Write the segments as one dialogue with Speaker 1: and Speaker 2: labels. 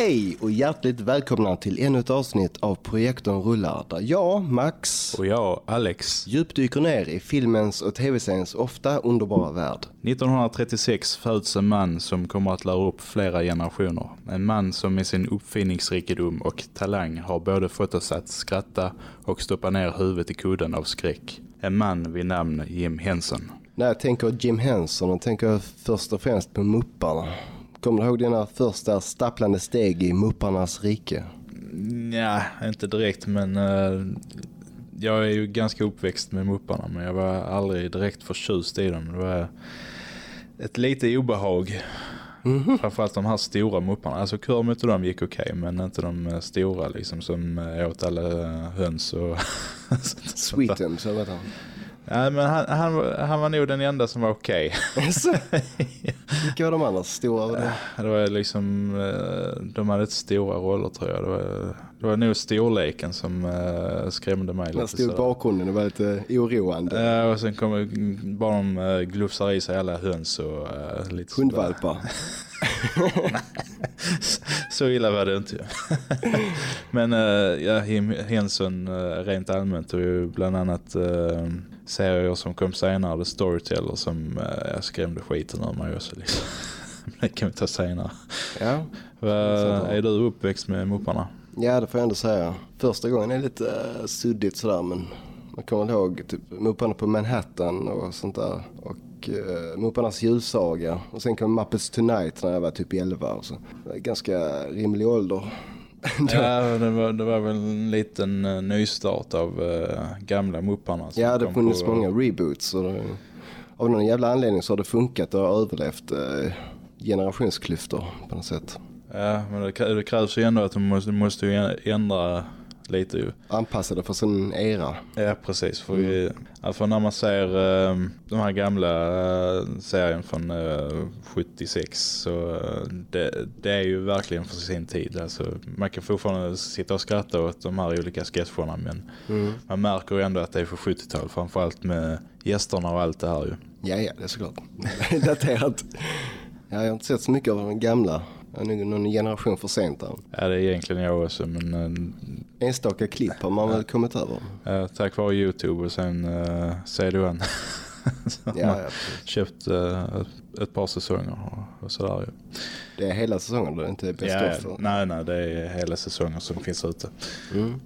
Speaker 1: Hej och hjärtligt välkomna till ännu ett avsnitt av Projektorn rullar där jag, Max,
Speaker 2: Och jag, Alex.
Speaker 1: djupdyker ner i filmens och tv-seriens ofta underbara värld.
Speaker 2: 1936 föds en man som kommer att lära upp flera generationer. En man som med sin uppfinningsrikedom och talang har både fått oss att skratta och stoppa ner huvudet i kudden av skräck. En man vid namn Jim Henson.
Speaker 1: När jag tänker Jim Henson då tänker jag först och främst på Mupparna. Kommer du ihåg dina första stapplande steg i Mupparnas rike?
Speaker 2: Ja, inte direkt men eh, jag är ju ganska uppväxt med Mupparna men jag var aldrig direkt förtjust i dem. Det var ett lite obehag. Framförallt de här stora mupparna. Alltså Kermit och de gick okej men inte de eh, stora liksom som eh, åt alla höns och
Speaker 1: Sweeten, så vet han.
Speaker 2: Ja, men han, han, han var nog den enda som var okej.
Speaker 1: Så. Vilka var de andra stora? Var det?
Speaker 2: Det var liksom, eh, de hade inte stora roller tror jag. Det var, det var nog storleken som eh, skrämde mig
Speaker 1: Den stod bakgrunden och var lite oroande.
Speaker 2: Ja, och sen kommer bara de uh, glufsar i sig alla höns och eh, lite.
Speaker 1: Hundvalpar.
Speaker 2: Så illa var det inte. Men ja, Henson rent allmänt och bland annat serier som kom senare, The Storyteller som uh, skrämde skiten ur mig också. Liksom. det kan vi ta senare.
Speaker 1: Ja.
Speaker 2: Är du uppväxt med Mupparna?
Speaker 1: ja, det får jag ändå säga. Första gången är lite uh, suddigt sådär men man kommer ihåg typ Mupparna på Manhattan och sånt där. Och uh, Mupparnas julsaga. Och sen kom Muppets Tonight när jag var typ 11 och så. Ganska rimlig ålder.
Speaker 2: Ja, det var, det var väl en liten uh, nystart av uh, gamla Mupparna.
Speaker 1: Ja, det funnits
Speaker 2: på-
Speaker 1: många reboots. Och det, av någon jävla anledning så har det funkat och överlevt eh, generationsklyftor på något sätt.
Speaker 2: Ja, men det, det krävs ju ändå att de måste, måste ju ändra lite ju.
Speaker 1: Anpassade för sin era.
Speaker 2: Ja, precis. För, vi, alltså när man ser eh, de här gamla uh, serien från eh, 76 så det, det är ju verkligen för sin tid. Alltså, man kan fortfarande sitta och skratta åt de här olika sketcherna men man märker ju ändå att det är för 70-tal framförallt med gästerna och allt det här ju.
Speaker 1: Ja, ja, det är såklart. Daterat. Ja, jag har inte sett så mycket av de gamla. Jag är nog någon generation för sent där.
Speaker 2: Ja, det är egentligen jag också men eh,
Speaker 1: Enstaka klipp har man väl kommit över.
Speaker 2: eh, tack vare Youtube och sen uh, CDON så
Speaker 1: Ja, ja,
Speaker 2: köpt eh, ett, ett par säsonger och, och sådär
Speaker 1: det är hela säsongen då, inte bäst
Speaker 2: Ja, nej, nej, det är hela säsongen som finns ute.
Speaker 1: Mm.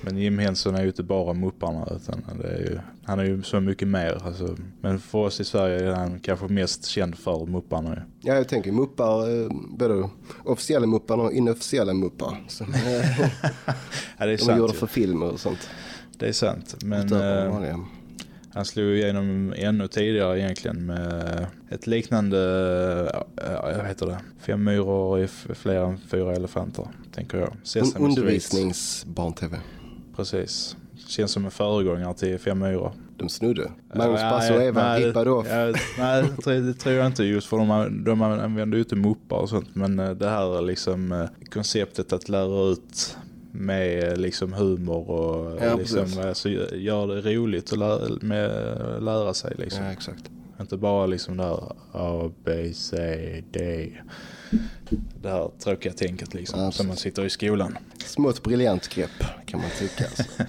Speaker 2: Men Jim Henson är ju inte bara Mupparna utan det är ju, han är ju så mycket mer. Alltså. Men för oss i Sverige är han kanske mest känd för Mupparna.
Speaker 1: Ja, jag tänker muppar, eh, både officiella muppar och inofficiella muppar. Som eh,
Speaker 2: Ja, det är
Speaker 1: de gjorde
Speaker 2: sant.
Speaker 1: för
Speaker 2: ju.
Speaker 1: film och sånt.
Speaker 2: Det är sant. Men
Speaker 1: Utöver.
Speaker 2: Han slog igenom ännu tidigare egentligen med ett liknande, äh, vad heter det? Fem myror i fler än fyra elefanter, tänker jag. Sesame.
Speaker 1: Undervisningsbarn-tv.
Speaker 2: Precis. Känns som en föregångare till Fem myror.
Speaker 1: De snodde. Magnus,
Speaker 2: Ja,
Speaker 1: och
Speaker 2: ja,
Speaker 1: Eva
Speaker 2: nej,
Speaker 1: rippade off.
Speaker 2: Ja, nej, det tror- jag inte just för de, de använder ju inte muppar och sånt. Men eh, det här är liksom eh, konceptet att lära ut med liksom humor och
Speaker 1: Ja,
Speaker 2: liksom,
Speaker 1: precis.
Speaker 2: alltså, gör det roligt att lära, med, lära sig liksom.
Speaker 1: Ja, exakt.
Speaker 2: Inte bara liksom det här A, B, C, D. Det här tråkiga tänket liksom
Speaker 1: Ja,
Speaker 2: som man sitter i skolan.
Speaker 1: Smått briljant grepp kan man tycka. Alltså. ja.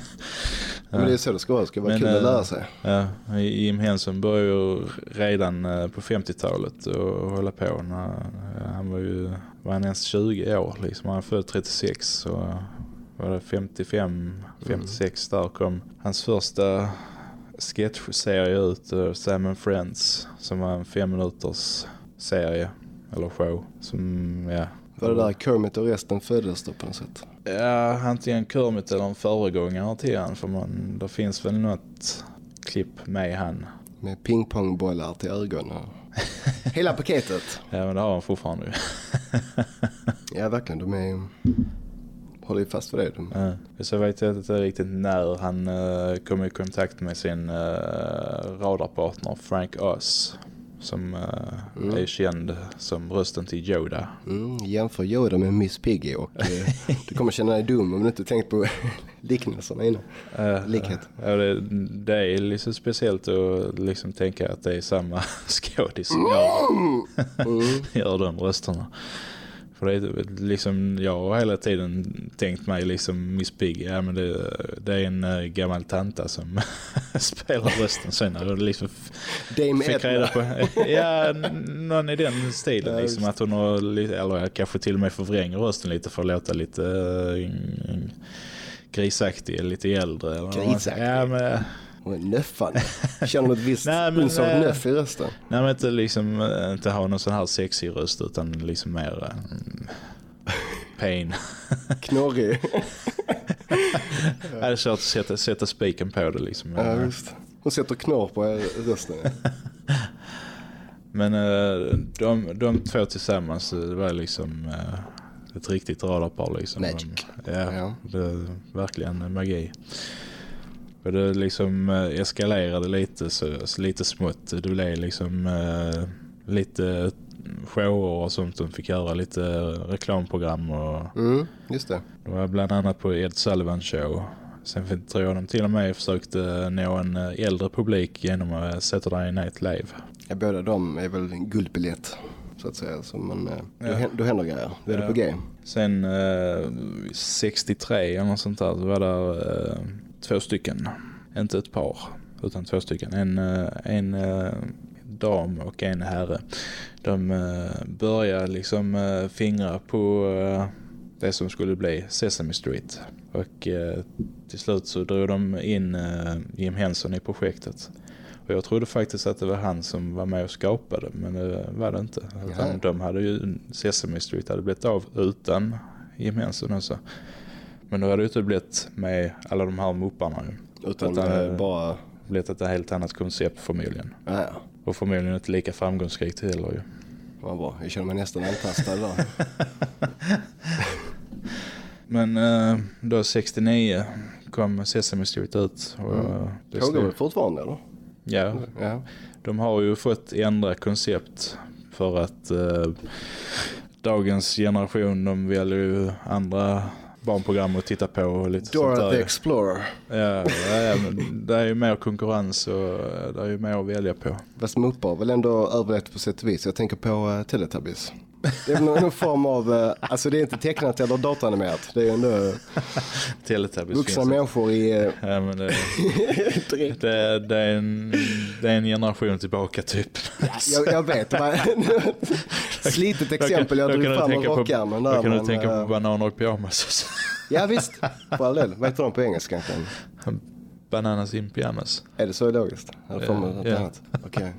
Speaker 1: Men det är så det ska vara. Det ska vara
Speaker 2: Men,
Speaker 1: kul att
Speaker 2: eh,
Speaker 1: lära sig.
Speaker 2: Ja, Jim Henson började ju redan eh, på 50-talet och hålla på. När, eh, han var ju, var han ens 20 år liksom. Han född 36 så var det 55, 56 där kom hans första sketchserie ut, eh, Sam and Friends, som var en fem minuters serie eller show. Som, ja.
Speaker 1: Var det där Kermit och resten föddes då på något sätt?
Speaker 2: Ja, antingen Kermit eller en föregångare till han. För man, det finns väl något klipp med han.
Speaker 1: Med pingpongbollar till ögonen. Hela paketet.
Speaker 2: Ja, men det har han fortfarande.
Speaker 1: Ja, verkligen. De är håller ju fast för det. De.
Speaker 2: Ja. Så jag vet inte riktigt när han uh, kom i kontakt med sin uh, radarpartner Frank Oz. Som uh,
Speaker 1: Mm.
Speaker 2: är känd som rösten till Yoda.
Speaker 1: Mm, jämför Yoda med Miss Piggy och eh, du kommer känna dig dum om du inte tänkt på liknelserna innan.
Speaker 2: Uh,
Speaker 1: Likhet.
Speaker 2: Ja, det, det är liksom speciellt att liksom tänka att det är samma skådis som gör,
Speaker 1: Mm.
Speaker 2: gör de rösterna. För det liksom, jag har hela tiden tänkt mig liksom Miss Piggy, ja men det, det är en uh, gammal tanta som spelar rösten sen när det liksom
Speaker 1: Dame
Speaker 2: fick
Speaker 1: Edna.
Speaker 2: på, ja någon i den stilen liksom att hon har, eller kanske till och med förvränger rösten lite för att låta lite uh, grisaktig, lite äldre.
Speaker 1: Grisaktig?
Speaker 2: Ja men,
Speaker 1: Hon är nöffande. Känner du ett visst
Speaker 2: Nej, men,
Speaker 1: uns av
Speaker 2: eh,
Speaker 1: nöff i rösten?
Speaker 2: nej men inte liksom, eh, inte ha någon sån här sexig röst utan liksom mer uh, pain.
Speaker 1: Knorrig.
Speaker 2: Ja. Det är svårt att sätta, sätta spiken på det liksom.
Speaker 1: Ja, visst. Hon sätter knorr på rösten.
Speaker 2: Men eh, de, de två tillsammans, eh, det var liksom eh, ett riktigt radarpar liksom.
Speaker 1: Magic.
Speaker 2: De, ja,
Speaker 1: Ja.
Speaker 2: det verkligen magi. Och det liksom eh, eskalerade lite, så, lite smått. Det blev liksom eh, lite shower och sånt de fick göra, lite reklamprogram och
Speaker 1: Mm, just det.
Speaker 2: det var bland annat på Ed Sullivan show. Sen tror jag de till och med försökte nå en eh, äldre publik genom att Saturday Night Live.
Speaker 1: Ja, båda de är väl guldbiljett. Så att säga. Så man, eh, då,
Speaker 2: Ja.
Speaker 1: hän- då händer grejer. Då är det
Speaker 2: Ja.
Speaker 1: på G.
Speaker 2: Sen eh, 63 eller något sånt där så var det eh, två stycken. Inte ett par utan två stycken. En, eh, en eh, dam och en herre. De eh, började liksom fingra på det som skulle bli Sesame Street. Och till slut så drog de in Jim Henson i projektet. Och jag trodde faktiskt att det var han som var med och skapade men det var det inte. Utan de hade ju, Sesame Street hade blivit av utan Jim Henson också. Men då hade det inte blivit med alla de här mupparna.
Speaker 1: Utan
Speaker 2: Utan,
Speaker 1: eh,
Speaker 2: eh,
Speaker 1: bara...
Speaker 2: blivit ett helt annat koncept förmodligen.
Speaker 1: Ja, ja.
Speaker 2: Och förmodligen inte lika framgångsrikt heller ju.
Speaker 1: Vad bra. Jag känner mig nästan antastad där.
Speaker 2: Men eh, då 69 kom Sesame Street ut. Och
Speaker 1: Mm.
Speaker 2: det
Speaker 1: Pågår det fortfarande eller?
Speaker 2: Ja,
Speaker 1: Ja.
Speaker 2: de har ju fått ändra koncept för att eh, dagens generation de väljer ju andra barnprogram att titta på och lite
Speaker 1: Dora
Speaker 2: sånt
Speaker 1: the
Speaker 2: där.
Speaker 1: Explorer.
Speaker 2: Ja, ja, men det är ju mer konkurrens och det är ju mer att välja på.
Speaker 1: Fast Muppar har väl ändå överlevt på sätt och vis. Jag tänker på uh, Teletubbies. Det är väl någon form av, eh, alltså det är inte tecknat eller datoranimerat. Det är ändå vuxna människor i uh,
Speaker 2: Ja, men det, det, det, är en, det är en generation tillbaka typ.
Speaker 1: Jag, jag vet, det var slitet exempel jag drog fram
Speaker 2: på-
Speaker 1: rockärmen
Speaker 2: Då kan du tänka
Speaker 1: eh,
Speaker 2: på bananer och pyjamas.
Speaker 1: Ja visst, för all del. Vad heter de på engelska egentligen?
Speaker 2: Bananas in pyjamas.
Speaker 1: Är det så logiskt? För mig
Speaker 2: Eh,
Speaker 1: något annat. Okej.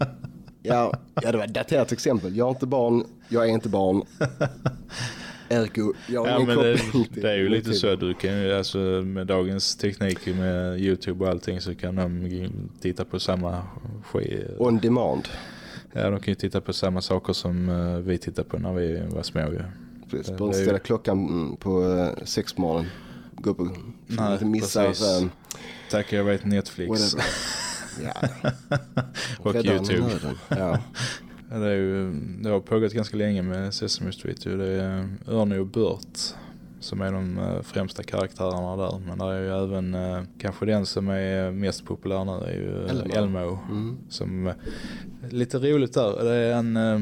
Speaker 1: Ja, ja, det var ett daterat exempel. Jag är inte barn, jag är inte barn. Ergo, jag har
Speaker 2: Ja,
Speaker 1: ingen
Speaker 2: men det,
Speaker 1: koppling
Speaker 2: det är ju lite så. Du kan alltså, med dagens teknik med YouTube och allting så kan de titta på samma skit.
Speaker 1: On demand.
Speaker 2: Ja, de kan ju titta på samma saker som eh, vi tittade på när vi var små ju.
Speaker 1: Precis,
Speaker 2: det är ju-
Speaker 1: ställa klockan mm, på uh, sex på morgonen. Gå upp och
Speaker 2: Nej,
Speaker 1: inte missa. Um,
Speaker 2: Tack jag vet Netflix.
Speaker 1: Ja.
Speaker 2: Och
Speaker 1: Rädda
Speaker 2: YouTube.
Speaker 1: Ja.
Speaker 2: Ja, det, är ju, det har pågått ganska länge med Sesame Street. Det är Ernie och Bert som är de eh, främsta karaktärerna där. Men det är ju även eh, kanske den som är mest populär nu är ju
Speaker 1: Elmo.
Speaker 2: Elmo.
Speaker 1: Mm.
Speaker 2: som eh, lite roligt där. Det är en, eh,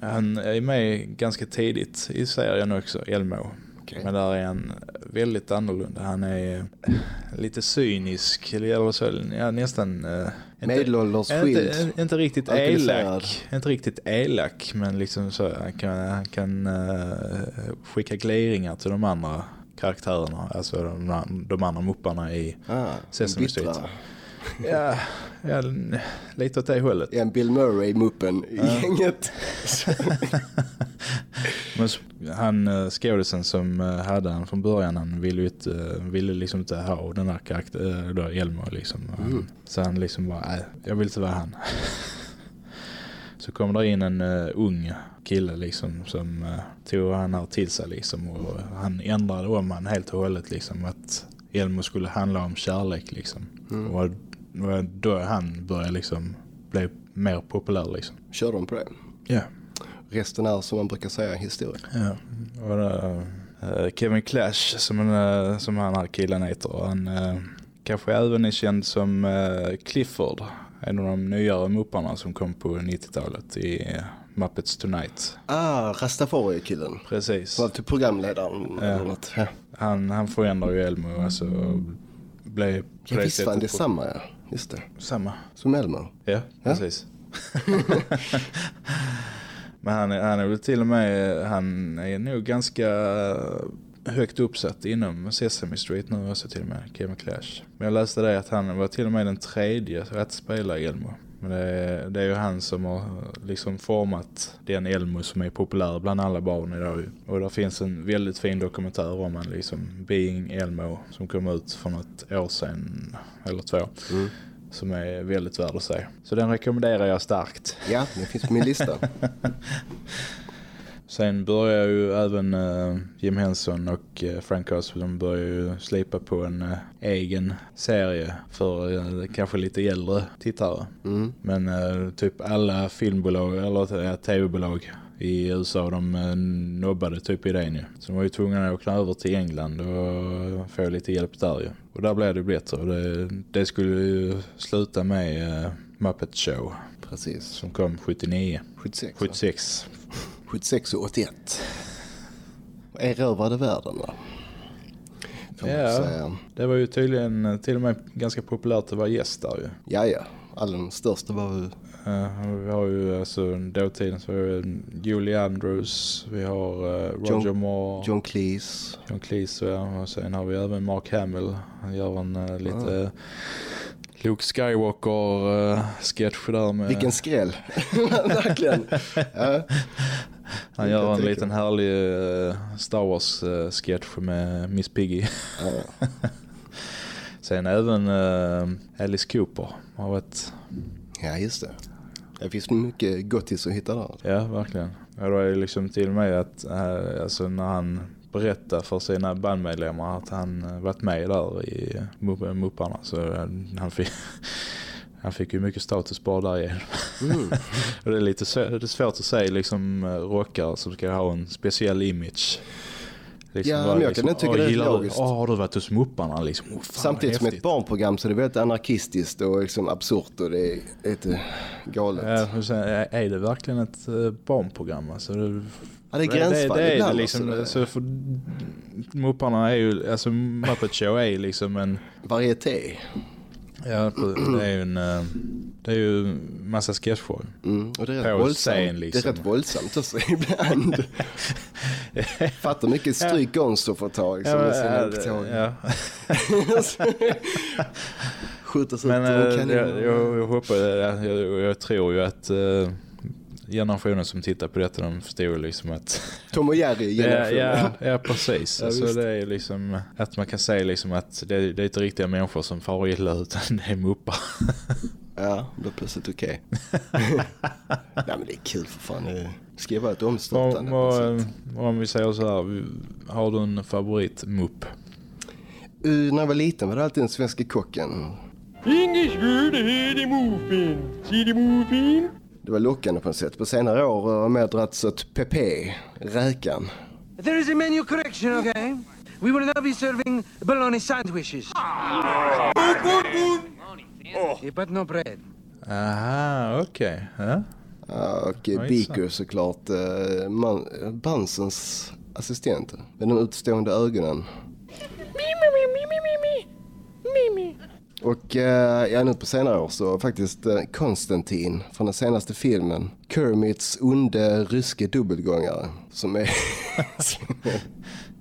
Speaker 2: han är med ganska tidigt i serien också, Elmo.
Speaker 1: Okej.
Speaker 2: Men där är han väldigt annorlunda. Han är eh, lite cynisk, eller så, ja, nästan... eh,
Speaker 1: Medelålders.
Speaker 2: Inte, inte riktigt elak. Inte riktigt elak, men liksom så han kan, han kan eh, skicka gliringar till de andra karaktärerna. Alltså de, de andra mupparna i...
Speaker 1: Ah,
Speaker 2: Sesame Street.
Speaker 1: bittra.
Speaker 2: Ja, ja lite åt det hållet.
Speaker 1: En Bill Murray-muppen i
Speaker 2: Ja.
Speaker 1: gänget.
Speaker 2: Men han eh, skådisen som eh, hade han från början, han ville inte, eh, ville liksom inte ha den här karaktären, då Elmo liksom.
Speaker 1: Mm.
Speaker 2: Så han liksom bara, nej, jag vill inte vara han. Så kom det in en uh, ung kille liksom som uh, tog han här till sig liksom och han ändrade om han helt och hållet liksom att Elmo skulle handla om kärlek liksom.
Speaker 1: Mm.
Speaker 2: Och då han började liksom bli mer populär liksom.
Speaker 1: Kör de på det.
Speaker 2: Ja.
Speaker 1: Resten är som man brukar säga historia.
Speaker 2: Ja, och eh, Kevin Clash som, eh, som han här killen heter. Han eh, kanske även är känd som eh, Clifford. en av de nyare mupparna som kom på 90-talet i Muppets Tonight.
Speaker 1: Ah, Rastafari-killen.
Speaker 2: Precis.
Speaker 1: Var till programledaren eller något. Ja.
Speaker 2: Han, han förändrar ju Elmo, alltså blev
Speaker 1: Ja, visst fan, det är
Speaker 2: sättet-
Speaker 1: samma ja. Just det.
Speaker 2: Samma.
Speaker 1: Som Elmo.
Speaker 2: Ja, precis. Men han är, han är väl till och med, han är nog ganska högt uppsatt inom Sesame Street nu också till och med, Kevin Clash. Men jag läste det att han var till och med den tredje att spela Elmo. Men det är, det är ju han som har liksom format den Elmo som är populär bland alla barn idag. Och där finns en väldigt fin dokumentär om han liksom Being Elmo som kom ut för något år sedan eller två
Speaker 1: Mm.
Speaker 2: som är väldigt värd att se. Så den rekommenderar jag starkt.
Speaker 1: Ja, det finns på min lista.
Speaker 2: Sen börjar ju även eh, Jim Henson och uh, Frank Oz, de börjar ju slipa på en eh, egen serie för kanske lite äldre tittare.
Speaker 1: Mm.
Speaker 2: Men typ alla filmbolag eller uh, tv-bolag i USA de uh, nobbade typ idén ju. Så de var ju tvungna att åka över till England och få lite hjälp där ju. Och där blev det bättre. Det, det skulle ju sluta med uh, Muppet Show
Speaker 1: Precis.
Speaker 2: som kom 79.
Speaker 1: 76.
Speaker 2: 76.
Speaker 1: 76 och 81. Och erövrade världen va?
Speaker 2: Ja. Det var ju tydligen eh, till och med ganska populärt att vara gäst där ju.
Speaker 1: Ja, ja. Allra största var ju...
Speaker 2: Eh, vi har ju alltså dåtiden så har vi Julie Andrews, vi har eh, Roger
Speaker 1: John-
Speaker 2: Moore, John,
Speaker 1: John Cleese.
Speaker 2: Cleese ja, och sen har vi även Mark Hamill. Han gör en uh, lite Luke Skywalker uh, sketch där med...
Speaker 1: Vilken skräll. Verkligen. Ja.
Speaker 2: Han gör en liten härlig uh, Star Wars uh, sketch med Miss Piggy.
Speaker 1: Ja.
Speaker 2: sen även uh, Alice Cooper har varit
Speaker 1: ja, just det. Det finns mycket gottis att hitta där.
Speaker 2: Ja, verkligen. Och då är det liksom till med att eh, alltså när han berättar för sina bandmedlemmar att han eh, varit med där i Mupp- Mupparna så eh, han fick, han fick ju mycket status bara där igen.
Speaker 1: Mm.
Speaker 2: Och det är lite det är svårt att säga liksom eh, rockare som ska ha en speciell image. Liksom
Speaker 1: Ja,
Speaker 2: bara
Speaker 1: men jag kan inte tycka
Speaker 2: "Åh,
Speaker 1: det är logiskt."
Speaker 2: Åh, har du varit hos Mupparna liksom? Åh, fan,
Speaker 1: Samtidigt som ett barnprogram så är det väldigt anarkistiskt och liksom absurt och det är lite galet.
Speaker 2: Ja, sen, är är det verkligen ett eh, barnprogram? Alltså, det,
Speaker 1: Ja, det är gränsfall
Speaker 2: det, det är
Speaker 1: ibland.
Speaker 2: det liksom,
Speaker 1: alltså.
Speaker 2: alltså, för, Mupparna är ju, alltså Muppet Show är liksom en,
Speaker 1: Varieté.
Speaker 2: Ja, det är ju en, eh, det är ju massa sketcher.
Speaker 1: Mm. Och det är rätt
Speaker 2: På
Speaker 1: våldsamt.
Speaker 2: liksom.
Speaker 1: Det är rätt våldsamt också ibland. Fattar mycket stryk Gonzo får ta liksom, sina
Speaker 2: ja,
Speaker 1: upptåg.
Speaker 2: ja.
Speaker 1: Skjutas ut
Speaker 2: Men eh, jag, jag, jag hoppas, jag, jag, jag tror ju att eh, generationen som tittar på detta de förstår liksom att
Speaker 1: Tom och Jerry
Speaker 2: Ja,
Speaker 1: generationen.
Speaker 2: ja, ja precis.
Speaker 1: Ja,
Speaker 2: alltså, det är liksom att man kan säga liksom att det, det är inte riktiga människor som far illa utan det är muppar.
Speaker 1: Ja, då är plötsligt okej. Nej men det är kul för fan. Det ska ju vara ett
Speaker 2: Om,
Speaker 1: omstörtande.
Speaker 2: om, om vi säger så här, har du en favoritmupp?
Speaker 1: Uh, när jag var liten var det alltid den svenska kocken.
Speaker 3: The head they moving. See the moving?
Speaker 1: Det var lockande på något sätt. På senare år har jag mer dragits åt Pepe, räkan.
Speaker 4: There is a menu correction, okay? We will now be serving bologna sandwiches. Eh, But no bread.
Speaker 2: Aha, okej. Ja.
Speaker 1: Ja, och
Speaker 2: Ja,
Speaker 1: eh, Beaker såklart. Man, Bansens assistent. Med de utstående ögonen. Och eh, ja, nu på senare år så faktiskt uh, Konstantin från den senaste filmen. Kermits onde ryske dubbelgångare. Som är...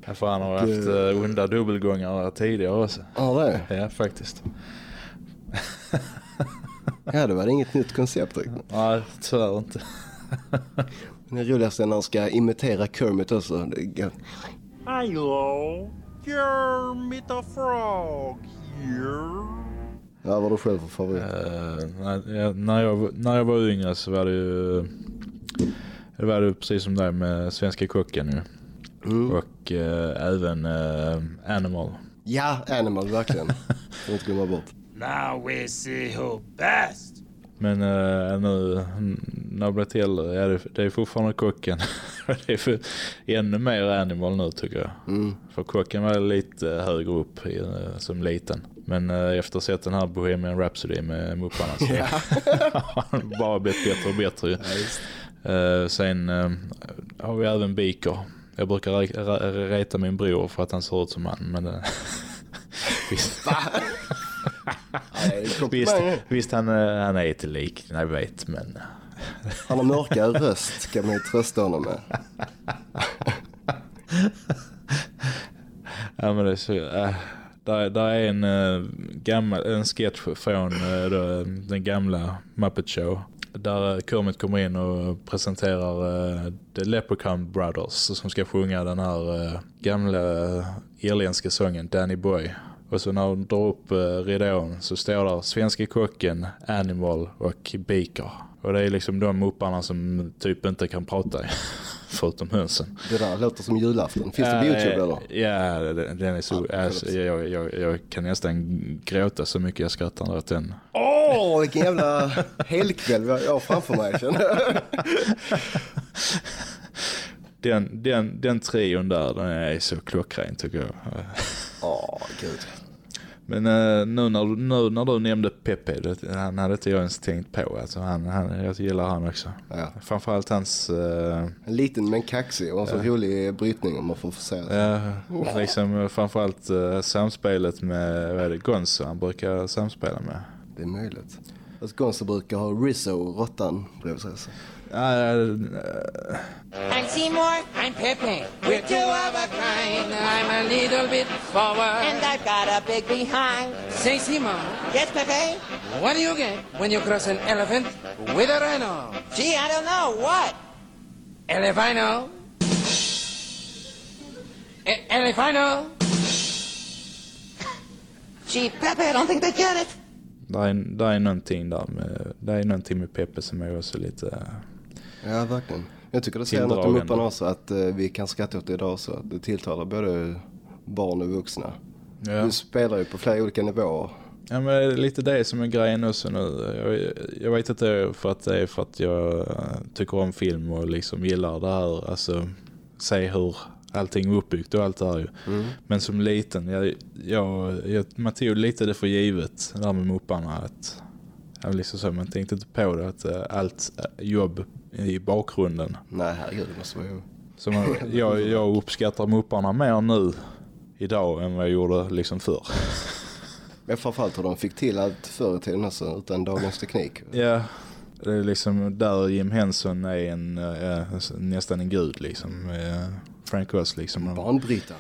Speaker 2: Ja, för han har haft uh, onda dubbelgångar tidigare också.
Speaker 1: Ja, det är.
Speaker 2: Ja, faktiskt.
Speaker 1: Ja, det var inget nytt koncept riktigt.
Speaker 2: Nej, tyvärr inte.
Speaker 1: Det roligaste är när han ska imitera Kermit också.
Speaker 3: Hello, Kermit the Frog here.
Speaker 1: Ja, vad du själv för favorit?
Speaker 2: Eh, när, jag, när, jag, när jag var yngre så var det ju det var det precis som där med Svenska kocken ju.
Speaker 1: Mm.
Speaker 2: Och eh, även eh, Animal.
Speaker 1: Ja, Animal, verkligen. Får inte glömma bort.
Speaker 3: Now we see who best.
Speaker 2: Men eh, nu när jag blivit äldre, ja, det, det är fortfarande kocken. det är för, ännu mer Animal nu tycker jag.
Speaker 1: Mm.
Speaker 2: För kocken var lite högre upp i, som liten. Men eh, efter att ha sett den här Bohemian Rhapsody med Mupparna så har han bara blivit bättre och bättre. ju. Eh, sen eh, har vi även Beaker. Jag brukar re- re- reta min bror för att han ser ut som han. Men, visst, visst, visst han, han är inte lik, jag vet. Men
Speaker 1: Han har mörkare röst kan man ju trösta honom med.
Speaker 2: Ja men det är så, äh, där, där är en, äh, gammal, en sketch från äh, då, den gamla Muppet Show. Där eh, Kermit kommer in och presenterar äh, The Leprechaun Brothers som ska sjunga den här äh, gamla irländska sången Danny Boy. Och så när de drar upp äh, ridån så står där Svenska kocken, Animal och Beaker. Och det är liksom de mupparna som typ inte kan prata förutom hönsen.
Speaker 1: Det där låter som julafton. Finns det på YouTube eller?
Speaker 2: Ja, den, den är så...
Speaker 1: Ja,
Speaker 2: alltså, jag, jag, jag kan nästan gråta så mycket jag skrattar åt den.
Speaker 1: Åh, vilken jävla helkväll jag har framför mig.
Speaker 2: Den, den, den trion där, den är så klockren tycker jag.
Speaker 1: Åh, gud.
Speaker 2: Men eh, nu, när, nu när du nämnde Pepe, det, han hade inte jag ens tänkt på. Alltså, han, han, jag gillar han också.
Speaker 1: Ja.
Speaker 2: Framförallt hans...
Speaker 1: En liten men kaxig och en så rolig brytning om man får säga så.
Speaker 2: Ja, liksom eh, framförallt uh, samspelet med vad är det, Gonzo han brukar samspela med.
Speaker 1: Det är möjligt. Fast Gonzo brukar ha Rizzo, råttan, bredvid sig. Så.
Speaker 2: Ja, eh,
Speaker 5: I'm Seymour. I'm Pepe. We're two of a kind. I'm a little bit forward. And I've got a big behind.
Speaker 6: Say, Simon,
Speaker 5: Yes, Pepe?
Speaker 6: what do you get when you cross an elephant with a rhino?
Speaker 5: Gee, I don't know. What?
Speaker 6: Elephino? E- elephino?
Speaker 5: Gee, Pepe, I don't think they get it.
Speaker 2: där är, där är någonting där med, där är någonting med Pepe som är också lite...
Speaker 1: Ja, verkligen. Jag tycker det säger något om upparna också att eh, vi kan skratta åt det idag så att det tilltalar både barn och vuxna.
Speaker 2: Ja.
Speaker 1: Du spelar ju på flera olika nivåer.
Speaker 2: Ja men det är lite det som är grejen också nu. Jag, jag vet inte för att det är för att jag eh, tycker om film och liksom gillar det här. Alltså se hur allting är uppbyggt och allt det här ju. Men som liten, jag, jag, jag, man tog lite det för givet där med mupparna att liksom så, man tänkte inte på det att eh, allt eh, jobb i bakgrunden.
Speaker 1: Nej, herregud, det måste vara ju...
Speaker 2: Så man, jag, jag uppskattar mupparna mer nu idag än vad jag gjorde liksom förr.
Speaker 1: Men framförallt hur de fick till allt förr i tiden också, utan dagens teknik.
Speaker 2: Ja, det är liksom där Jim Henson är en, eh, nästan en gud liksom. Frank Oz liksom. De,
Speaker 1: Banbrytare.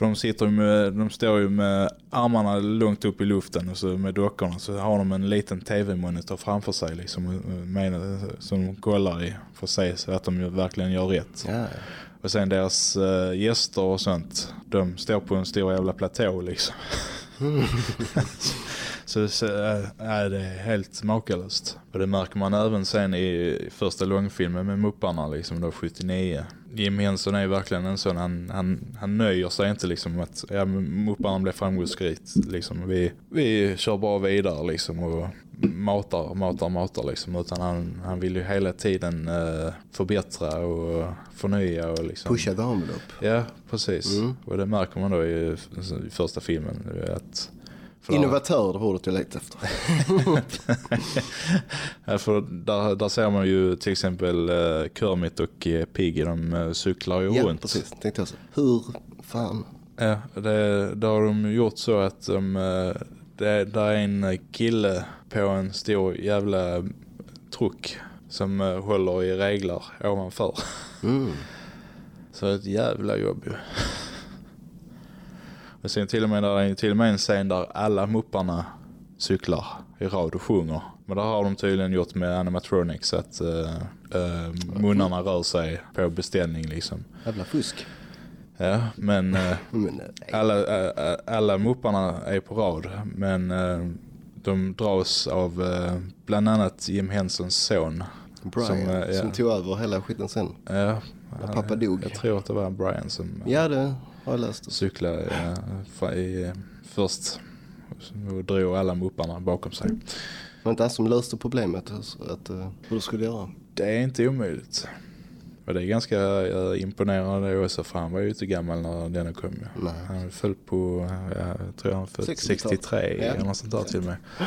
Speaker 2: För de sitter med, de står ju med armarna långt upp i luften och så med dockorna så har de en liten tv-monitor framför sig liksom. eh, Med, som de kollar i för att se så att de verkligen gör rätt.
Speaker 1: Ja,
Speaker 2: Och sen deras eh, gäster och sånt, de står på en stor jävla platå liksom. så så äh, det är helt makalöst. Och det märker man även sen i första långfilmen med Mupparna liksom då 79. Jim Henson är verkligen en sån, han, han, han nöjer sig inte liksom att ja, Mupparna blev framgångsrikt. Liksom. Vi, vi kör bara vidare liksom och matar, matar, matar liksom. Utan han, han vill ju hela tiden eh, förbättra och förnya och liksom.
Speaker 1: pusha the envelope.
Speaker 2: Ja, precis.
Speaker 1: Mm.
Speaker 2: Och det märker man då i, i första filmen. Att, för
Speaker 1: Innovatör, det ordet jag letade efter.
Speaker 2: Ja, för där, där ser man ju till exempel eh, Kermit och eh, Piggy, de eh, cyklar ju
Speaker 1: Ja,
Speaker 2: runt.
Speaker 1: precis. Tänkte jag så. Hur fan?
Speaker 2: Ja, det, där har de gjort så att de, det, där är en kille på en stor jävla truck som håller i reglar ovanför.
Speaker 1: Mm.
Speaker 2: Så ett jävla jobb ju. Och sen till och med där är till och med en scen där alla mupparna cyklar i rad och sjunger. Men där har de tydligen gjort med animatronics att uh, munnarna rör sig på beställning liksom.
Speaker 1: Jävla fusk.
Speaker 2: Ja, men eh,
Speaker 1: Men,
Speaker 2: alla, alla mupparna är på rad. Men de dras av bland annat Jim Hensons son.
Speaker 1: Brian,
Speaker 2: som,
Speaker 1: som,
Speaker 2: ja.
Speaker 1: tog över hela skiten sen.
Speaker 2: Ja,
Speaker 1: När pappa dog.
Speaker 2: Jag tror att det var Brian som
Speaker 1: Ja, det har jag läst.
Speaker 2: eh, fra- i, eh, först och drog alla mupparna bakom sig.
Speaker 1: Det var inte han som löste problemet, alltså, att, uh, hur du skulle göra.
Speaker 2: Det är inte omöjligt. Och det är ganska uh, imponerande det också för han var ju inte gammal när den kom.
Speaker 1: Nej.
Speaker 2: Han föll på, ja, jag tror han
Speaker 1: 60-tal.
Speaker 2: 63
Speaker 1: Ja.
Speaker 2: eller något sånt där till och med.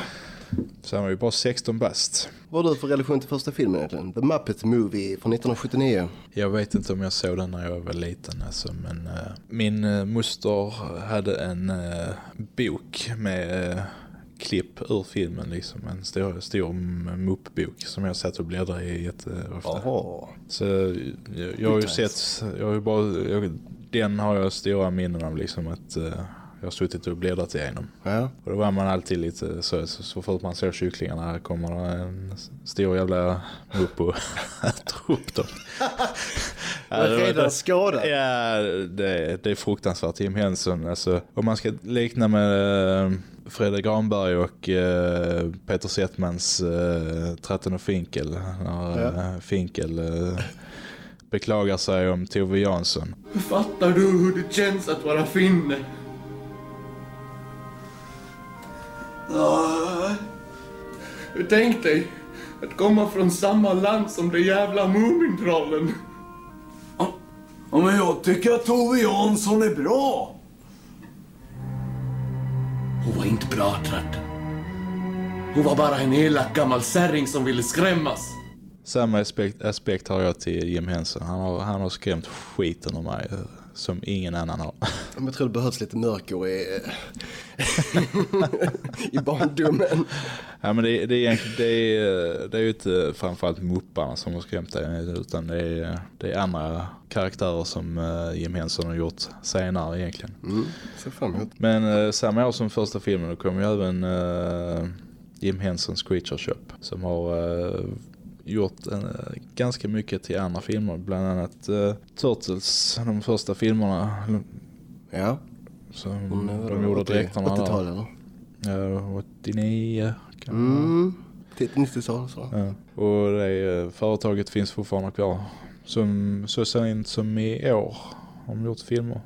Speaker 2: Så han var ju bara 16 bast.
Speaker 1: Vad har du för relation till första filmen egentligen? The Muppet Movie från 1979.
Speaker 2: Jag vet inte om jag såg den när jag var liten alltså, men eh, min uh, moster hade en eh, bok med klipp ur filmen liksom. En stor, stor muppbok som jag satt och bläddrade i jätteofta.
Speaker 1: Jaha.
Speaker 2: Så jag, jag har ju sett, jag har ju bara, jag, den har jag stora minnen av liksom att jag har suttit och bläddrat igenom.
Speaker 1: Ja.
Speaker 2: Och då var man alltid lite så, så, så fort man ser kycklingarna kommer det en stor jävla mupp och äter upp dem.
Speaker 1: Är
Speaker 2: det var-
Speaker 1: redan skadad.
Speaker 2: Ja, det, det är fruktansvärt. Tim Henson, alltså, om man ska likna med eh, Fredrik Granberg och eh, Peter Settmans eh, Tratten och Finkel. När
Speaker 1: Ja.
Speaker 2: eh, Finkel eh, beklagar sig om Tove Jansson.
Speaker 7: Fattar du hur det känns att vara finne? Ah. Tänk dig att komma från samma land som de jävla Mumintrollen.
Speaker 8: Ja, men jag tycker att Tove Jansson är bra.
Speaker 7: Hon var inte bra, Tratten. Hon var bara en elak gammal särring som ville skrämmas.
Speaker 2: Samma aspekt, aspekt har jag till Jim Henson. Han har, han har skrämt skiten om mig som ingen annan har.
Speaker 1: Jag tror det behövs lite mörker i, i barndomen.
Speaker 2: Ja, men det, det, är, det, är, det är ju inte framförallt mupparna som har skrämt dig utan det är, det är andra karaktärer som eh, Jim Henson har gjort senare egentligen.
Speaker 1: Mm, ser fram emot.
Speaker 2: Men eh, samma år som första filmen då kom ju även eh, Jim Hensons Creature Shop som har gjort en, eh, ganska mycket till andra filmer. Bland annat eh, Turtles, de första filmerna
Speaker 1: Ja,
Speaker 2: som
Speaker 1: är
Speaker 2: de gjorde dräkterna
Speaker 1: 80-tal
Speaker 2: där.
Speaker 1: eller?
Speaker 2: Ja, 89 kan.
Speaker 1: Mm, till 90-tal så.
Speaker 2: Ja. Och det eh, företaget finns fortfarande kvar. Som så sent som i år har de gjort filmer.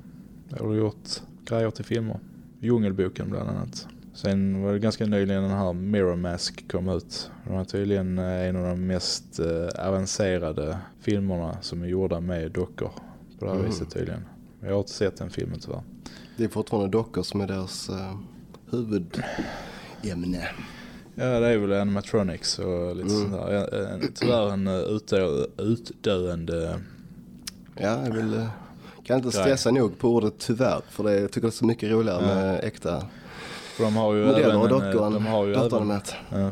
Speaker 2: Eller gjort grejer till filmer. Djungelboken bland annat. Sen var det ganska nyligen den här Mirror Mask kom ut. Det var tydligen eh, en av de mest eh, avancerade filmerna som är gjorda med dockor. På det här
Speaker 1: Mm.
Speaker 2: viset tydligen. Jag har inte sett den filmen tyvärr.
Speaker 1: Det är fortfarande dockor som är deras uh, huvudämne.
Speaker 2: Ja, det är väl animatronics och lite
Speaker 1: Mm.
Speaker 2: sånt där. En- Tyvärr en eh, utdö utdöende
Speaker 1: Ja, jag vill, eh, kan inte stressa nog på ordet tyvärr. För det, jag tycker det är så mycket roligare
Speaker 2: Ja.
Speaker 1: med äkta
Speaker 2: För de har ju
Speaker 1: modeller
Speaker 2: även
Speaker 1: och
Speaker 2: en,
Speaker 1: dockor
Speaker 2: eh, de har ju även,